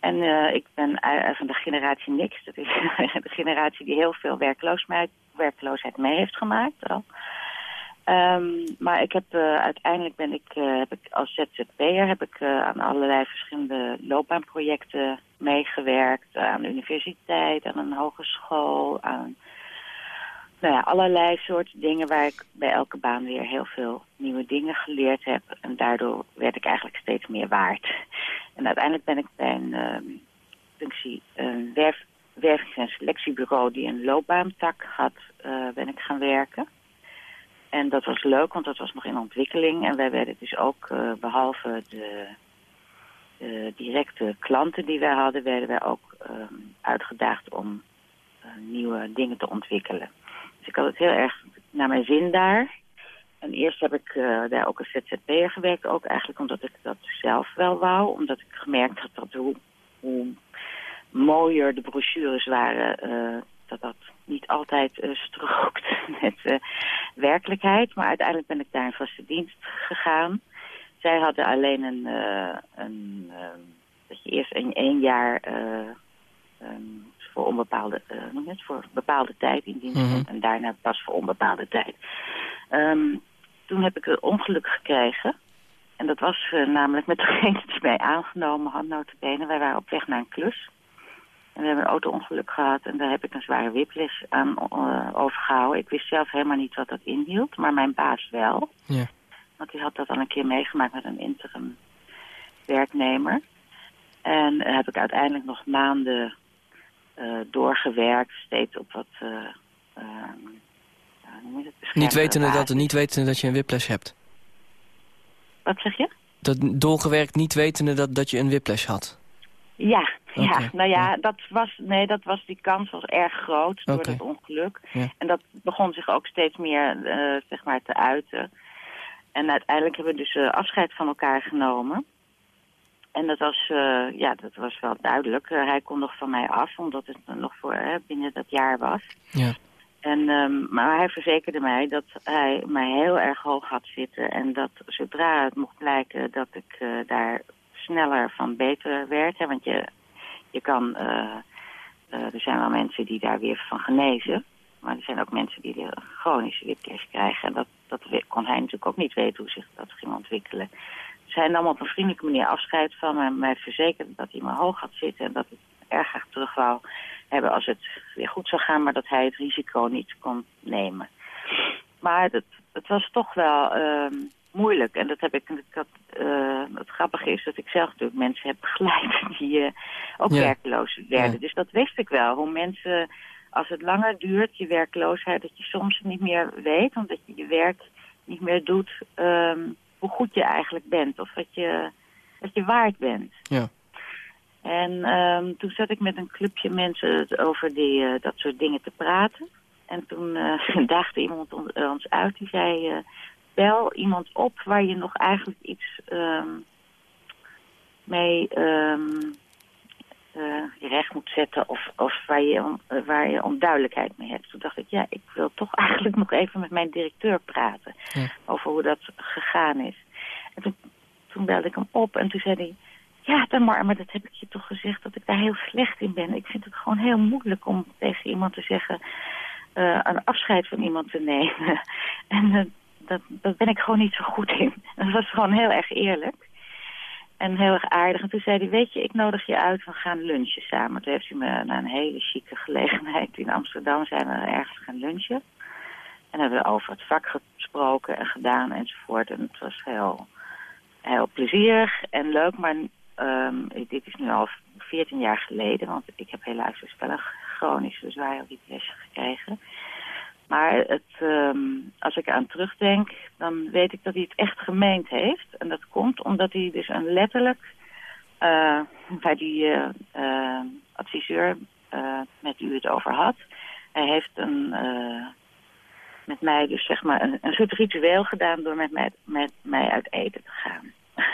En uh, ik ben van de generatie niks. Dat is <laughs> de generatie die heel veel werkloosheid, werkloosheid mee heeft gemaakt al. Um, maar ik heb uh, uiteindelijk ben ik, uh, heb ik als ZZP'er heb ik uh, aan allerlei verschillende loopbaanprojecten meegewerkt. aan de universiteit, aan een hogeschool, aan nou ja, allerlei soorten dingen waar ik bij elke baan weer heel veel nieuwe dingen geleerd heb. En daardoor werd ik eigenlijk steeds meer waard. En uiteindelijk ben ik bij een um, functie, een wervings- en selectiebureau die een loopbaantak had, ben ik gaan werken. En dat was leuk, want dat was nog in ontwikkeling. En wij werden dus ook, uh, behalve de, directe klanten die wij hadden, werden wij ook um, uitgedaagd om uh, nieuwe dingen te ontwikkelen. Dus ik had het heel erg naar mijn zin daar. En eerst heb ik uh, daar ook als ZZP'er gewerkt, ook eigenlijk omdat ik dat zelf wel wou. Omdat ik gemerkt had dat hoe, hoe mooier de brochures waren, dat dat niet altijd uh, strookt <laughs> met uh, werkelijkheid. Maar uiteindelijk ben ik daar in vaste dienst gegaan. Zij hadden alleen een, uh, een uh, dat je eerst in één jaar um, voor onbepaalde, noem het, voor bepaalde tijd in dienst mm -hmm. en daarna pas voor onbepaalde tijd. Um, toen heb ik een ongeluk gekregen. En dat was namelijk met <laughs> degene die mij aangenomen had, notabene. Wij waren op weg naar een klus. En we hebben een auto-ongeluk gehad en daar heb ik een zware whiplash aan eh, overgehouden. Ik wist zelf helemaal niet wat dat inhield, maar mijn baas wel. Ja. Want die had dat al een keer meegemaakt met een interim werknemer. En heb ik uiteindelijk nog maanden eh, doorgewerkt, steeds op wat... eh? Niet wetende, dat, niet wetende dat je een whiplash hebt. Wat zeg je? Dat, doorgewerkt niet wetende dat, dat je een whiplash had. Ja, ja. Nou ja, dat was, nee, dat was, die kans was erg groot door Oké. dat ongeluk. Ja. En dat begon zich ook steeds meer, eh, zeg maar, te uiten. En uiteindelijk hebben we dus eh, afscheid van elkaar genomen. En dat was, eh, ja, dat was wel duidelijk. Hij kon nog van mij af, omdat het nog voor binnen dat jaar was. Ja. En, ehm, maar hij verzekerde mij dat hij mij heel erg hoog had zitten. En dat zodra het mocht blijken dat ik daar sneller van beter werd. Hè, want je, je kan, eh, eh, er zijn wel mensen die daar weer van genezen. Maar er zijn ook mensen die de chronische whiplash krijgen. En dat, dat kon hij natuurlijk ook niet weten hoe zich dat ging ontwikkelen. Hij nam op een vriendelijke manier afscheid van me. En mij verzekerde dat hij me hoog had zitten. En dat ik erg graag terug wou hebben als het weer goed zou gaan. Maar dat hij het risico niet kon nemen. Maar het, het was toch wel ehm, moeilijk. En dat heb ik. ik had, eh, het grappige is dat ik zelf natuurlijk mensen heb begeleid <laughs> die eh, ook Ja. werkloos werden. Ja. Dus dat wist ik wel. Hoe mensen, als het langer duurt, je werkloosheid, dat je soms niet meer weet, omdat je je werk niet meer doet, ehm, hoe goed je eigenlijk bent. Of wat je, wat je waard bent. Ja. En ehm, toen zat ik met een clubje mensen over die, eh, dat soort dingen te praten. En toen <laughs> daagde iemand on- ons uit die zei... bel iemand op waar je nog eigenlijk iets ehm, mee ehm, eh, recht moet zetten... of, of waar, je, om- eh, waar je onduidelijkheid mee hebt. Toen dacht ik, ja, ik wil toch <laughs> eigenlijk nog even met mijn directeur praten... Ja. over hoe dat gegaan is. En toen, toen belde ik hem op en toen zei hij... Ja, Tamar, maar dat heb ik je toch gezegd dat ik daar heel slecht in ben. Ik vind het gewoon heel moeilijk om tegen iemand te zeggen... eh, een afscheid van iemand te <laughs> nemen. en eh, dat, ben ik gewoon niet zo goed in. <laughs> Dat was gewoon heel erg eerlijk. En heel erg aardig. En toen zei hij, weet je, ik nodig je uit, we gaan lunchen samen. Toen heeft hij me naar een hele chique gelegenheid in Amsterdam zijn we ergens gaan lunchen. En hebben we over het vak gesproken en gedaan enzovoort. En het was heel, heel plezierig en leuk, maar ehm, dit is nu al 14 jaar geleden. Want ik heb helaas dus wel een chronische zware whiplash gekregen. Maar het, ehm, als ik aan terugdenk, dan weet ik dat hij het echt gemeend heeft. En dat komt omdat hij dus een letterlijk eh, bij die eh, eh, adviseur met u het over had. Hij heeft een, met mij dus zeg maar een, een soort ritueel gedaan door met mij, met mij uit eten te gaan. <laughs>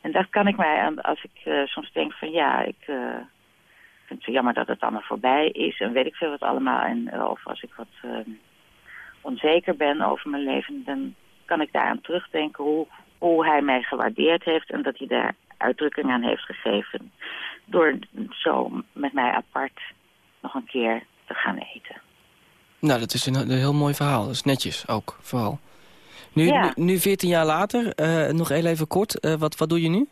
en dat kan ik mij, aan, als ik soms denk van ja, ik vind het jammer dat het allemaal voorbij is en weet ik veel wat allemaal. En, eh, of als ik wat eh, onzeker ben over mijn leven, dan kan ik daaraan terugdenken hoe, hoe hij mij gewaardeerd heeft en dat hij daar uitdrukking aan heeft gegeven. Door zo met mij apart nog een keer te gaan eten. Nou, dat is een, een heel mooi verhaal. Dat is netjes ook, vooral. Nu, Ja. nu, nu 14 jaar later, eh, nog heel even kort. eh, wat, wat doe je nu?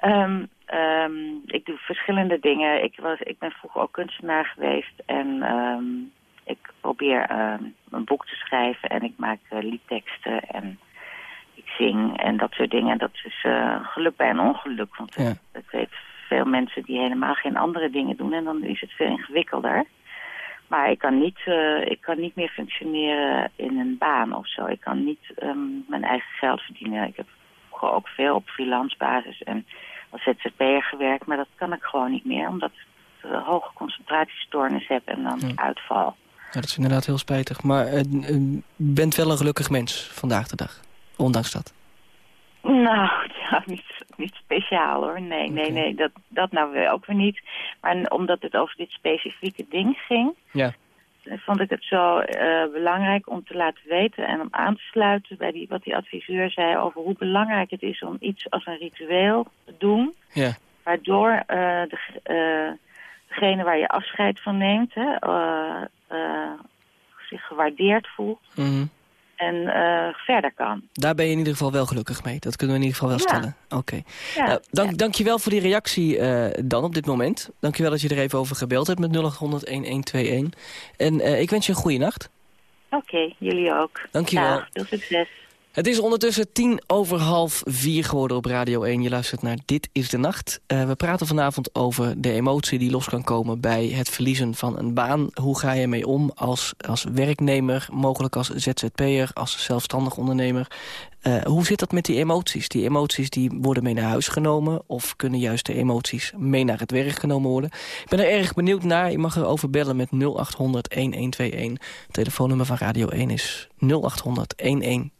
Ehm, ehm, ik doe verschillende dingen. Ik, was, ik ben vroeger ook kunstenaar geweest en ehm, ik probeer een boek te schrijven en ik maak eh, liedteksten en ik zing en dat soort dingen. Dat is eh, geluk bij een ongeluk, want Ja. ik weet veel mensen die helemaal geen andere dingen doen en dan is het veel ingewikkelder. Maar ik kan niet, eh, ik kan niet meer functioneren in een baan of zo. Ik kan niet mijn eigen geld verdienen. Ik heb vroeger ook veel op freelance basis en als ZZP'er gewerkt, maar dat kan ik gewoon niet meer, omdat ik een hoge concentratiestoornis heb en dan Ja. uitval. Ja, dat is inderdaad heel spijtig. Maar eh, eh, je bent wel een gelukkig mens vandaag de dag. Ondanks dat. Nou, <laughs> ja, niet, niet speciaal hoor. Nee, nee, nee, dat, dat nou weer ook weer niet. Maar omdat het over dit specifieke ding ging, Ja. Vond ik het zo eh, belangrijk om te laten weten en om aan te sluiten bij die, wat die adviseur zei over hoe belangrijk het is om iets als een ritueel te doen, Ja. waardoor eh, de, eh, degene waar je afscheid van neemt, hè, zich gewaardeerd voelt Mhm. En eh, verder kan. Daar ben je in ieder geval wel gelukkig mee. Dat kunnen we in ieder geval wel Ja. stellen. Oké. Ja, Nou, dank, dank je wel voor die reactie eh, dan op dit moment. Dank je wel dat je er even over gebeld hebt met 0800-1121. En eh, ik wens je een goede nacht. Oké, jullie ook. Dank je wel. Dag, veel succes. Het is ondertussen tien over half vier geworden op Radio 1. Je luistert naar Dit is de Nacht. Eh, we praten vanavond over de emotie die los kan komen bij het verliezen van een baan. Hoe ga je mee om als, als werknemer, mogelijk als ZZP'er, als zelfstandig ondernemer? Eh, hoe zit dat met die emoties? Die emoties die worden mee naar huis genomen... of kunnen juist de emoties mee naar het werk genomen worden? Ik ben er erg benieuwd naar. Je mag erover bellen met 0800-1121. Telefoonnummer van Radio 1 is 0800-1121.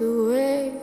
away.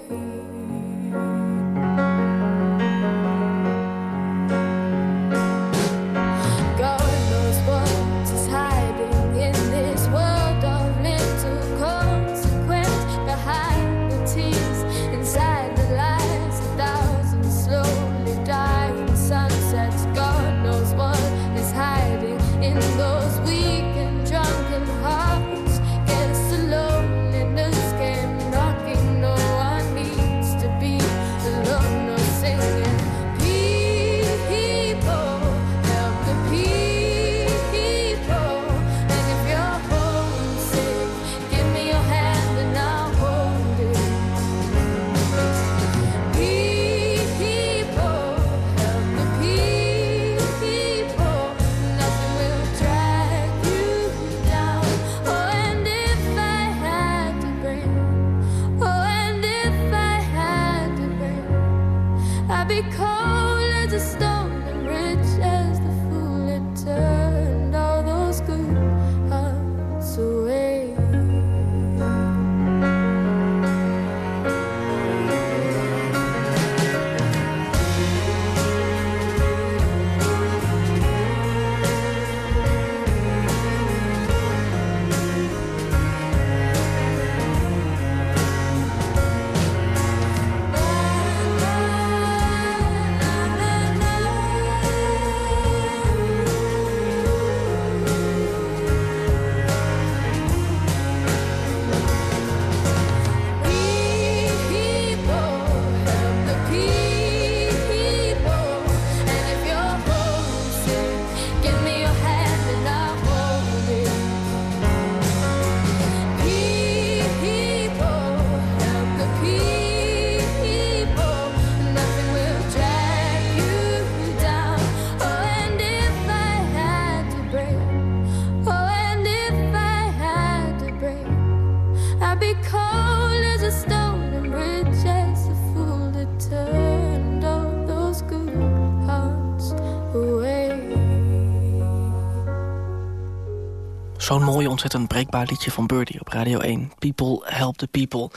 Zo'n mooi, ontzettend breekbaar liedje van Birdie op Radio 1. People help the people.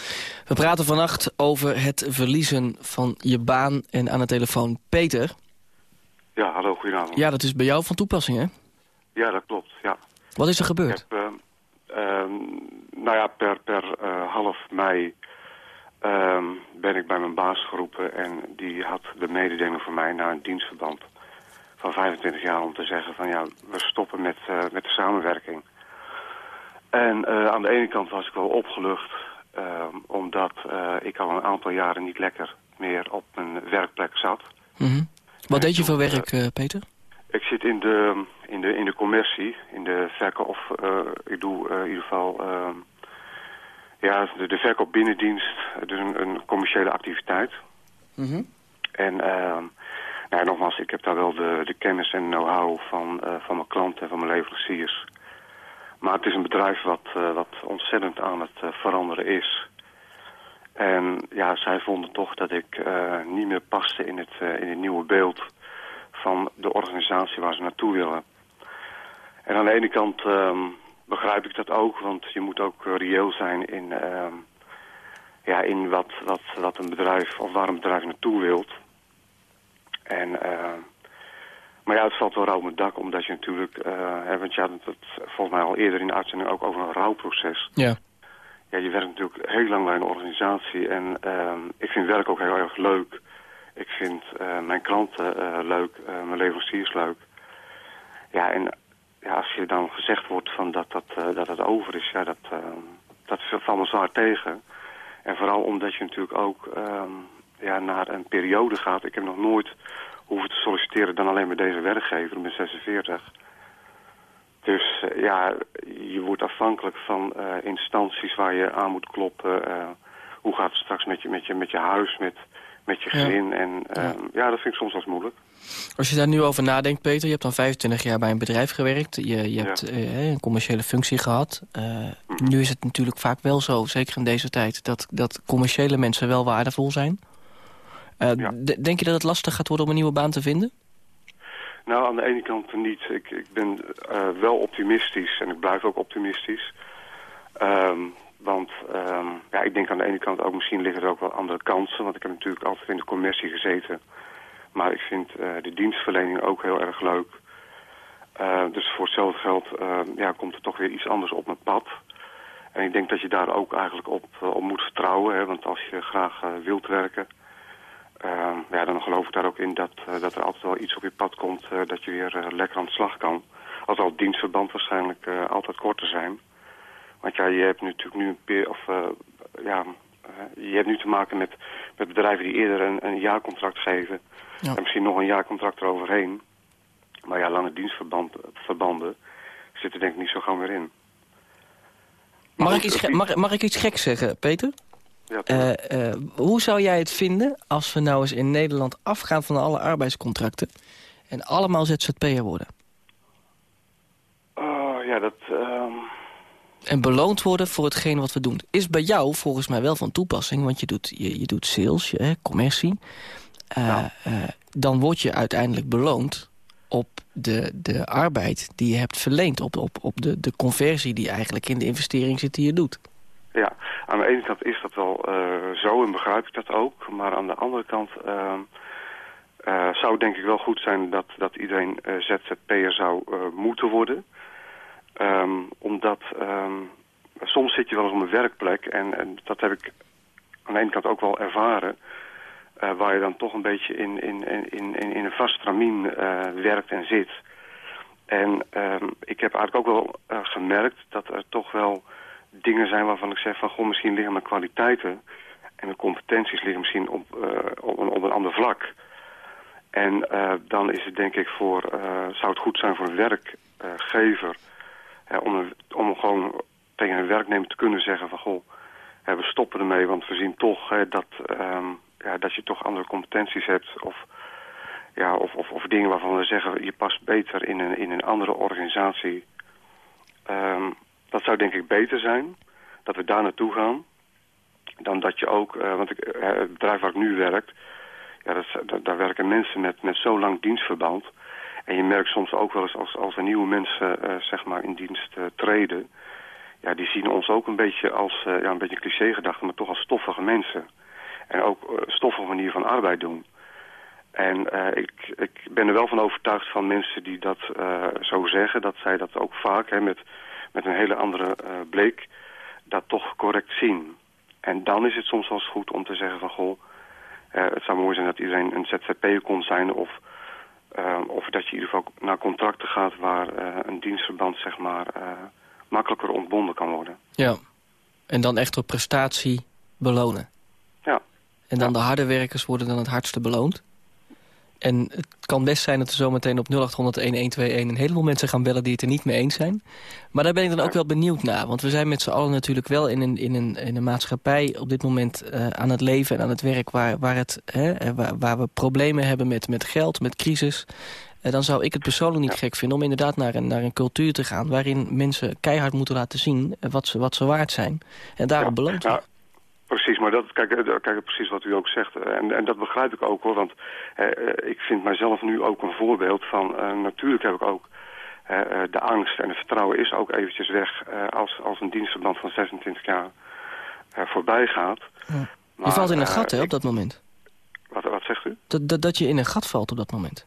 We praten vannacht over het verliezen van je baan. En aan de telefoon Peter. Ja, hallo, goedenavond. Ja, dat is bij jou van toepassing, hè? Ja, dat klopt, ja. Wat is er gebeurd? Ik heb, ehm, ehm, nou ja, per, per eh, half mei ehm, ben ik bij mijn baas geroepen... en die had de mededeling voor mij na een dienstverband van 25 jaar... om te zeggen van ja, we stoppen met, eh, met de samenwerking. En eh, aan de ene kant was ik wel opgelucht... ehm, omdat eh, ik al een aantal jaren niet lekker meer op mijn werkplek zat... Mhm. Wat deed je voor werk, eh, Peter? Ik zit in de, in de, in de commercie, in de verkoop, of eh, ik doe in ieder geval ehm, ja, de, de verkoop binnendienst, dus een, een commerciële activiteit. En ehm, nou nogmaals, ik heb daar wel de, de kennis en know-how van, van mijn klanten en van mijn leveranciers. Maar het is een bedrijf wat, eh, wat ontzettend aan het eh, veranderen is. En ja, zij vonden toch dat ik eh, niet meer paste in het, in het nieuwe beeld van de organisatie waar ze naartoe willen. En aan de ene kant ehm, begrijp ik dat ook, want je moet ook reëel zijn in, ehm, ja, in wat, wat, wat een bedrijf of waar een bedrijf naartoe wilt. En, eh, maar ja, het valt wel rauw het dak, omdat je natuurlijk, hè, want je had het volgens mij al eerder in de uitzending ook over een rouwproces. Ja. Ja, je werkt natuurlijk heel lang bij een organisatie en ehm, ik vind werk ook heel erg leuk. Ik vind eh, mijn klanten eh, leuk, mijn leveranciers leuk. Ja, en ja, als je dan gezegd wordt van dat, dat, dat het over is, ja, dat, ehm, dat valt me zwaar tegen. En vooral omdat je natuurlijk ook ehm, ja, naar een periode gaat. Ik heb nog nooit hoeven te solliciteren dan alleen met deze werkgever, ik ben 46. Dus eh, ja, je wordt afhankelijk van eh, instanties waar je aan moet kloppen. eh, hoe gaat het straks met je, met je, met je huis, met, met je Ja. gezin? En ehm, ja. dat vind ik soms wel moeilijk. Als je daar nu over nadenkt, Peter, je hebt dan 25 jaar bij een bedrijf gewerkt. Je, je hebt een commerciële functie gehad. Eh, Nu is het natuurlijk vaak wel zo, zeker in deze tijd... dat, dat commerciële mensen wel waardevol zijn. Eh, Denk je dat het lastig gaat worden om een nieuwe baan te vinden? Nou, aan de ene kant niet. Ik, ik ben eh, wel optimistisch en ik blijf ook optimistisch. Ehm, want ehm, ja, ik denk aan de ene kant ook, misschien liggen er ook wel andere kansen. Want ik heb natuurlijk altijd in de commercie gezeten. Maar ik vind eh, de dienstverlening ook heel erg leuk. Dus voor hetzelfde geld ehm, ja, komt er toch weer iets anders op mijn pad. En ik denk dat je daar ook eigenlijk op, op moet vertrouwen. Hè, want als je graag wilt werken... Ehm, ja, dan geloof ik daar ook in dat, eh, dat er altijd wel iets op je pad komt eh, dat je weer eh, lekker aan de slag kan. Alhoewel het dienstverband waarschijnlijk altijd korter zijn. Want ja, je hebt natuurlijk nu een peer, of ja, je hebt nu te maken met, met bedrijven die eerder een, een jaarcontract geven. Ja. En misschien nog een jaarcontract eroverheen. Maar ja, lange dienstverbanden zitten denk ik niet zo gauw meer in. Mag ik, iets mag, mag ik iets geks zeggen, Peter? Ja, Eh, eh, hoe zou jij het vinden als we nou eens in Nederland afgaan van alle arbeidscontracten... en allemaal ZZP'er worden? Oh, ja, dat... ehm, En beloond worden voor hetgeen wat we doen. Is bij jou volgens mij wel van toepassing, want je doet, je, je doet sales, je, hè, commercie. Eh, dan word je uiteindelijk beloond op de, de arbeid die je hebt verleend. Op, op, op de, de conversie die eigenlijk in de investering zit die je doet. Aan de ene kant is dat wel eh, zo en begrijp ik dat ook. Maar aan de andere kant ehm, eh, zou het denk ik wel goed zijn dat, dat iedereen eh, ZZP'er zou moeten worden. Ehm, omdat ehm, soms zit je wel eens op een werkplek en, en dat heb ik aan de ene kant ook wel ervaren. waar je dan toch een beetje in, in, in, in, in een vast stramien eh, werkt en zit. En ik heb eigenlijk ook wel gemerkt dat er toch wel dingen zijn waarvan ik zeg van... goh, misschien liggen mijn kwaliteiten en mijn competenties liggen misschien op, eh, een, op een ander vlak. En eh, dan is het denk ik voor, eh, zou het goed zijn voor een werkgever... om, om gewoon tegen een werknemer te kunnen zeggen van... goh, we stoppen ermee, want we zien toch dat, ehm, ja, dat je toch andere competenties hebt... of ja, of, of, of dingen waarvan we zeggen, je past beter in een, in een andere organisatie. Ehm, dat zou denk ik beter zijn, dat we daar naartoe gaan. Dan dat je ook, eh, want ik, eh, het bedrijf waar ik nu werk, ja, dat, daar- werken mensen met, met zo lang dienstverband. En je merkt soms ook wel eens als, als er nieuwe mensen eh, zeg maar in dienst treden. Ja, die zien ons ook een beetje als, ja, een beetje cliché gedachte, maar toch als stoffige mensen. En ook stoffige manier van arbeid doen. En ik, ik ben er wel van overtuigd van mensen die dat zo zeggen... dat zij dat ook vaak hè, met, met een hele andere eh, blik dat toch correct zien. En dan is het soms wel eens goed om te zeggen van... goh, eh, het zou mooi zijn dat iedereen een ZZP'er kon zijn... of, eh, of dat je in ieder geval naar contracten gaat... waar een dienstverband zeg maar, makkelijker ontbonden kan worden. Ja. En dan echt op prestatie belonen. Ja. En dan de harde werkers worden dan het hardste beloond. En het kan best zijn dat er zometeen op 0800-1121 een heleboel mensen gaan bellen die het er niet mee eens zijn. Maar daar ben ik dan ook wel benieuwd naar. Want we zijn met z'n allen natuurlijk wel in een, in een, in een maatschappij op dit moment eh, aan het leven en aan het werk waar, waar, het, hè, eh, waar, waar we problemen hebben met, met geld, met crisis. Eh, dan zou ik het persoonlijk niet gek vinden om inderdaad naar een, naar een cultuur te gaan... waarin mensen keihard moeten laten zien wat ze, wat ze waard zijn. En daarop beloont Ja, precies, maar dat, kijk, eh, kijk, precies wat u ook zegt. eh, En, en dat begrijp ik ook hoor, want eh, ik vind mijzelf nu ook een voorbeeld van... eh, natuurlijk heb ik ook eh, de angst en het vertrouwen is ook eventjes weg... als, als een dienstverband van 26 jaar voorbij gaat. je Maar, valt in een gat hè, op dat moment. Wat, wat zegt u? Dat, dat, dat je in een gat valt op dat moment.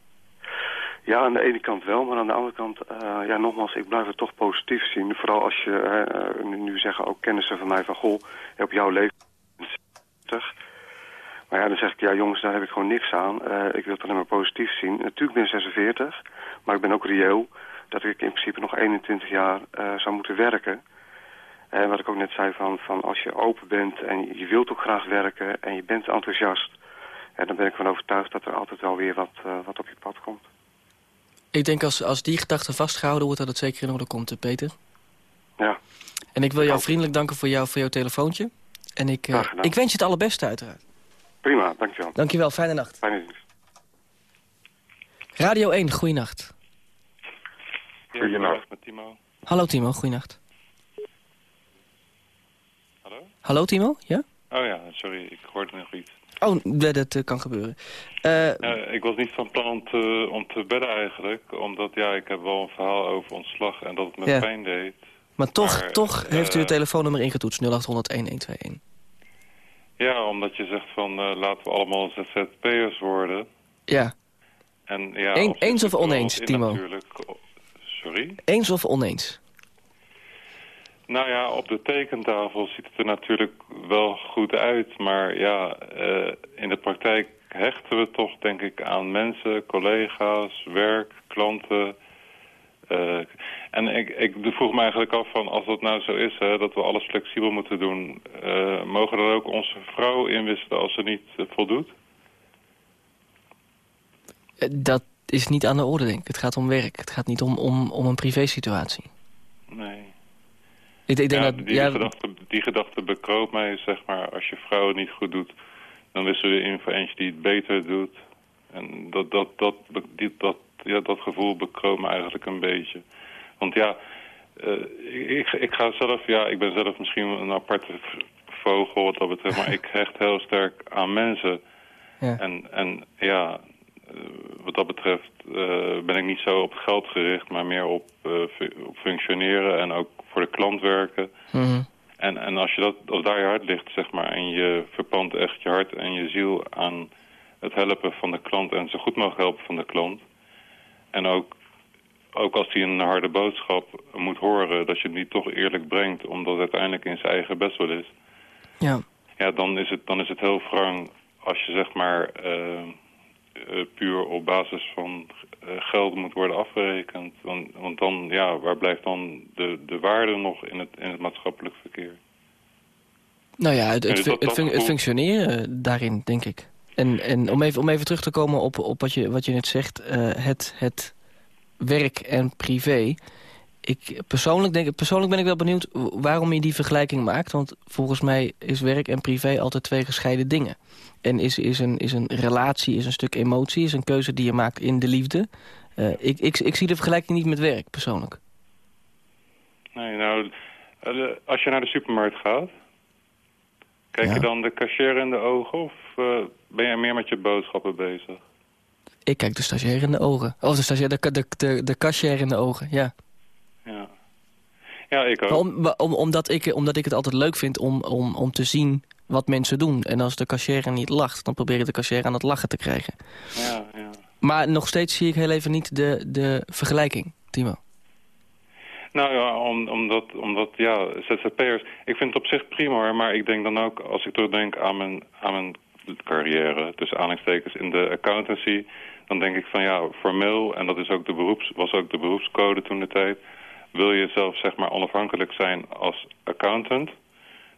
Ja, aan de ene kant wel, maar aan de andere kant, ja, nogmaals, ik blijf het toch positief zien. Vooral als je, nu, zeggen ook kennissen van mij van, goh, op jouw 70. Maar ja, dan zeg ik, ja jongens, daar heb ik gewoon niks aan. Eh, ik wil het alleen maar positief zien. Natuurlijk ben ik 46, maar ik ben ook reëel dat ik in principe nog 21 jaar eh, zou moeten werken. En wat ik ook net zei, van, van als je open bent en je wilt ook graag werken en je bent enthousiast... En dan ben ik van overtuigd dat er altijd wel weer wat, eh, wat op je pad komt. Ik denk als, als die gedachte vastgehouden wordt dat het zeker in orde komt, eh, Peter. Ja. En ik wil jou vriendelijk danken voor, jou, voor jouw telefoontje. En ik, eh, ik wens je het allerbeste uiteraard. Prima, dankjewel. Dankjewel, fijne nacht. Fijne dienst. Radio 1, goeienacht. Goedenacht met Timo. Hallo Timo, goeienacht. Hallo? Hallo Timo, ja? Oh ja, sorry, ik hoorde nog iets. Oh, dat, eh, kan gebeuren. Eh, Ja, ik was niet van plan om te, om te bedden eigenlijk, omdat ja, ik heb wel een verhaal over ontslag en dat het me Ja. pijn deed. Maar toch, maar, toch heeft u eh, het telefoonnummer ingetoetst, 0800-1121. Ja, omdat je zegt van eh, laten we allemaal ZZP'ers worden. Ja, En, ja, eens of oneens, Timo? Natuurlijk. Sorry? eens of oneens? Nou ja, op de tekentafel ziet het er natuurlijk wel goed uit. Maar ja, eh, in de praktijk hechten we toch denk ik aan mensen, collega's, werk, klanten. Eh, en ik, ik vroeg me eigenlijk af van als dat nou zo is, hè, dat we alles flexibel moeten doen. eh, mogen er ook onze vrouw inwisselen als ze niet eh, voldoet? Dat is niet aan de orde, denk ik. Het gaat om werk. Het gaat niet om, om, om een privésituatie. Nee. Ik, ik denk ja, dat... die, Ja, gedachte, die gedachte bekroopt mij, zeg maar, als je vrouw het niet goed doet, dan wisselen we in voor eentje die het beter doet. En dat, dat, dat, die, dat, ja, dat gevoel bekroopt me eigenlijk een beetje. Want ja, eh, ik, ik ga zelf, ja, ik ben zelf misschien een aparte vogel wat dat betreft, maar <laughs> ik hecht heel sterk aan mensen. Ja. En, en ja, eh, wat dat betreft eh, ben ik niet zo op geld gericht, maar meer op, op functioneren en ook voor de klant werken. Mhm. En, en als, je dat, als daar je hart ligt, zeg maar, en je verpand echt je hart en je ziel aan het helpen van de klant en zo goed mogelijk helpen van de klant. En ook, ook als hij een harde boodschap moet horen, dat je die toch eerlijk brengt, omdat het uiteindelijk in zijn eigen best wel is. Ja. Ja, dan is het, dan is het heel wrang als je zeg maar eh, eh, puur op basis van eh, geld moet worden afgerekend. Want, want dan, ja, waar blijft dan de, de waarde nog in het, in het maatschappelijk verkeer? Nou ja, het, het, dus dat- het, het functioneren daarin, denk ik. En, en om, even, om even terug te komen op, op wat, je, wat je net zegt, eh, het, het werk en privé. Ik, persoonlijk, denk, persoonlijk ben ik wel benieuwd waarom je die vergelijking maakt. Want volgens mij is werk en privé altijd twee gescheiden dingen. En is, is, een, is een relatie, is een stuk emotie, is een keuze die je maakt in de liefde. Eh, ik, ik, ik zie de vergelijking niet met werk, persoonlijk. Nee, nou, eh, als je naar de supermarkt gaat, kijk Ja. je dan de cashier in de ogen of eh, ben je meer met je boodschappen bezig? Ik kijk de stagiair in de ogen. Of de stagiair, de, de, de, de cashier in de ogen, ja. Ja, ja ik ook. Om, omdat, ik, omdat ik het altijd leuk vind om, om, om te zien wat mensen doen. En als de cashier niet lacht, dan probeer ik de cashier aan het lachen te krijgen. Ja, ja. Maar nog steeds zie ik heel even niet de, de vergelijking, Timo. Nou ja, om, omdat, omdat ja, ZZP'ers... Ik vind het op zich prima hoor, maar ik denk dan ook... als ik terugdenk aan mijn, aan mijn carrière, tussen aanhalingstekens in de accountancy... dan denk ik van ja, formeel, en dat is ook de beroeps, was ook de beroepscode toen de tijd... wil je zelf zeg maar onafhankelijk zijn als accountant...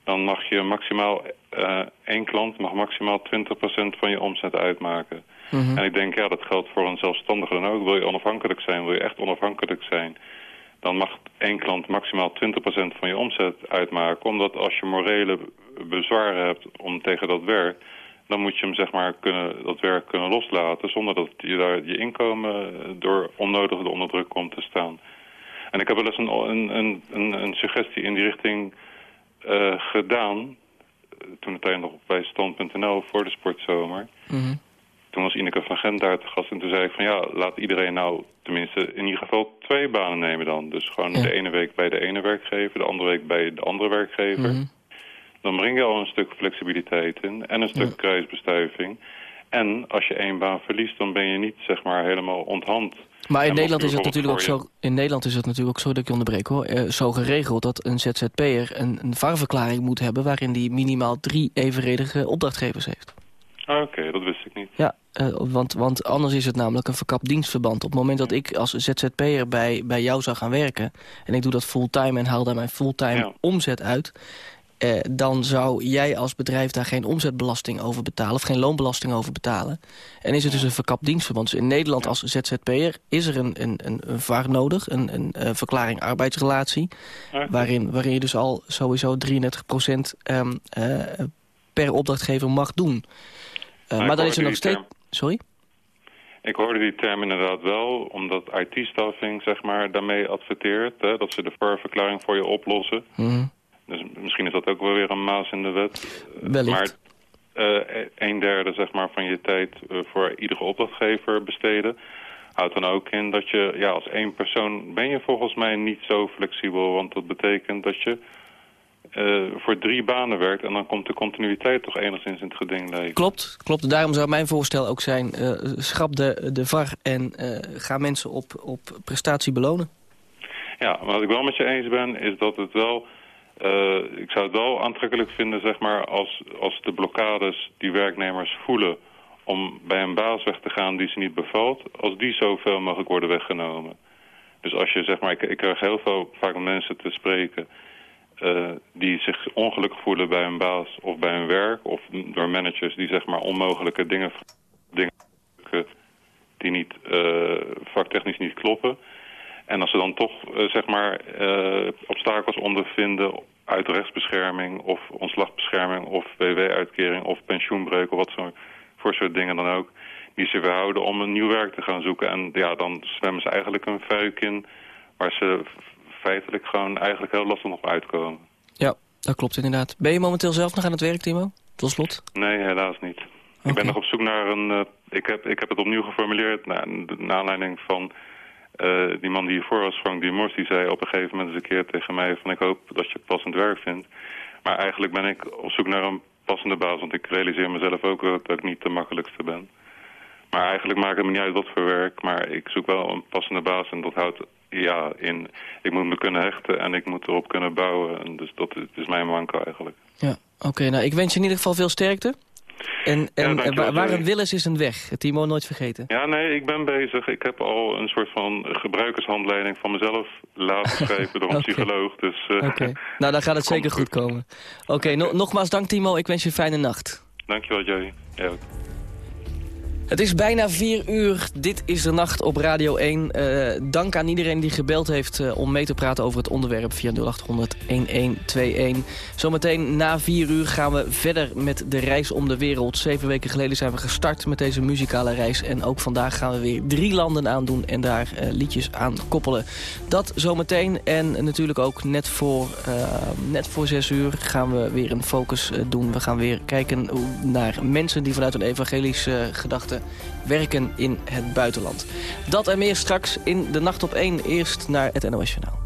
dan mag je maximaal, eh, één klant mag maximaal 20% van je omzet uitmaken. Mhm. En ik denk, ja, dat geldt voor een zelfstandige dan ook. Wil je onafhankelijk zijn, wil je echt onafhankelijk zijn... dan mag één klant maximaal 20% van je omzet uitmaken. Omdat als je morele bezwaren hebt om tegen dat werk... dan moet je hem, zeg maar, kunnen, dat werk kunnen loslaten... zonder dat je daar je inkomen door onnodig onder druk komt te staan. En ik heb wel eens een, een, een, een, suggestie in die richting eh, gedaan... eh, toen het nog bij stand.nl voor de sportzomer... Mhm. Toen was Ineke van Gent daar te gast en toen zei ik van ja, laat iedereen nou tenminste in ieder geval twee banen nemen dan. Dus gewoon Ja. de ene week bij de ene werkgever, de andere week bij de andere werkgever. Mhm. Dan breng je al een stuk flexibiliteit in en een stuk kruisbestuiving. En als je één baan verliest, dan ben je niet zeg maar helemaal onthand. Maar in Nederland is het natuurlijk ook zo. In Nederland is het natuurlijk ook zo dat ik je onderbreek hoor. eh, zo geregeld dat een ZZP'er een, een VAR-verklaring moet hebben waarin die minimaal drie evenredige opdrachtgevers heeft. Ah, Oké, dat wist. Ja, eh, want, want anders is het namelijk een verkapt dienstverband. Op het moment dat ik als ZZP'er bij, bij jou zou gaan werken... en ik doe dat fulltime en haal daar mijn fulltime omzet uit... Eh, dan zou jij als bedrijf daar geen omzetbelasting over betalen... of geen loonbelasting over betalen. En is het dus een verkapt dienstverband. Dus in Nederland als ZZP'er is er een, een, een, een VAR nodig... een, een, eh, verklaring arbeidsrelatie... Waarin, waarin je dus al sowieso 33% ehm, eh, per opdrachtgever mag doen. Eh, Maar maar dan is er nog steeds... Sorry? Ik hoorde die term inderdaad wel, omdat IT-staffing zeg maar daarmee adverteert. Hè, dat ze de verklaring voor je oplossen. Mhm. Dus misschien is dat ook wel weer een maas in de wet. Wellicht. Maar eh, een derde zeg maar, van je tijd eh, voor iedere opdrachtgever besteden... houdt dan ook in dat je ja, als één persoon ben je volgens mij niet zo flexibel. Want dat betekent dat je eh, voor drie banen werkt... en dan komt de continuïteit toch enigszins in het geding leven. Klopt, klopt. Daarom zou mijn voorstel ook zijn... eh, schrap de, de VAR en eh, ga mensen op, op prestatie belonen. Ja, maar wat ik wel met je eens ben, is dat het wel... ik zou het wel aantrekkelijk vinden, zeg maar, als, als de blokkades die werknemers voelen om bij een baas weg te gaan die ze niet bevalt, als die zoveel mogelijk worden weggenomen. Dus als je, zeg maar, ik, ik krijg heel veel vaak mensen te spreken eh, die zich ongelukkig voelen bij een baas of bij hun werk, of door managers die, zeg maar, onmogelijke dingen, dingen die niet, eh, vaktechnisch niet kloppen. En als ze dan toch, eh, zeg maar, obstakels ondervinden uit rechtsbescherming of ontslagbescherming of WW-uitkering of pensioenbreuk of wat voor soort dingen dan ook, die ze weerhouden om een nieuw werk te gaan zoeken. En ja, dan zwemmen ze eigenlijk een fuik in waar ze feitelijk gewoon eigenlijk heel lastig nog uitkomen. Ja, dat klopt inderdaad. Ben je momenteel zelf nog aan het werk, Timo? Tot slot. Nee, helaas niet. Ik ben nog op zoek naar een... eh, ik, heb, ik heb het opnieuw geformuleerd naar, naar aanleiding van eh, die man die hiervoor was, Frank Dumors. Die zei op een gegeven moment eens een keer tegen mij van ik hoop dat je passend werk vindt. Maar eigenlijk ben ik op zoek naar een passende baas, want ik realiseer mezelf ook dat ik niet de makkelijkste ben. Maar eigenlijk maakt het me niet uit wat voor werk, maar ik zoek wel een passende baas en dat houdt ja in, ik moet me kunnen hechten en ik moet erop kunnen bouwen. En dus dat is, mijn manko eigenlijk. Ja, oké. nou, ik wens je in ieder geval veel sterkte. En, en wa- waar een wil is, is een weg. Timo, nooit vergeten. Ja, nee, ik ben bezig. Ik heb al een soort van gebruikershandleiding van mezelf laten <laughs> schrijven door een psycholoog. Dus eh, Oké. <laughs> Nou, dan gaat het zeker goed komen. Oké, no- nogmaals dank Timo. Ik wens je een fijne nacht. dankjewel Jerry. Ja. Het is bijna vier uur. Dit is de nacht op Radio 1. Eh, dank aan iedereen die gebeld heeft eh, om mee te praten over het onderwerp via 0800 1121. Zometeen na vier uur gaan we verder met de reis om de wereld. Zeven weken geleden zijn we gestart met deze muzikale reis. En ook vandaag gaan we weer drie landen aandoen en daar eh, liedjes aan koppelen. Dat zometeen. En natuurlijk ook net voor, net voor zes uur gaan we weer een focus doen. We gaan weer kijken naar mensen die vanuit een evangelische eh, werken in het buitenland. Dat en meer straks in de Nacht op 1. Eerst naar het NOS Journaal.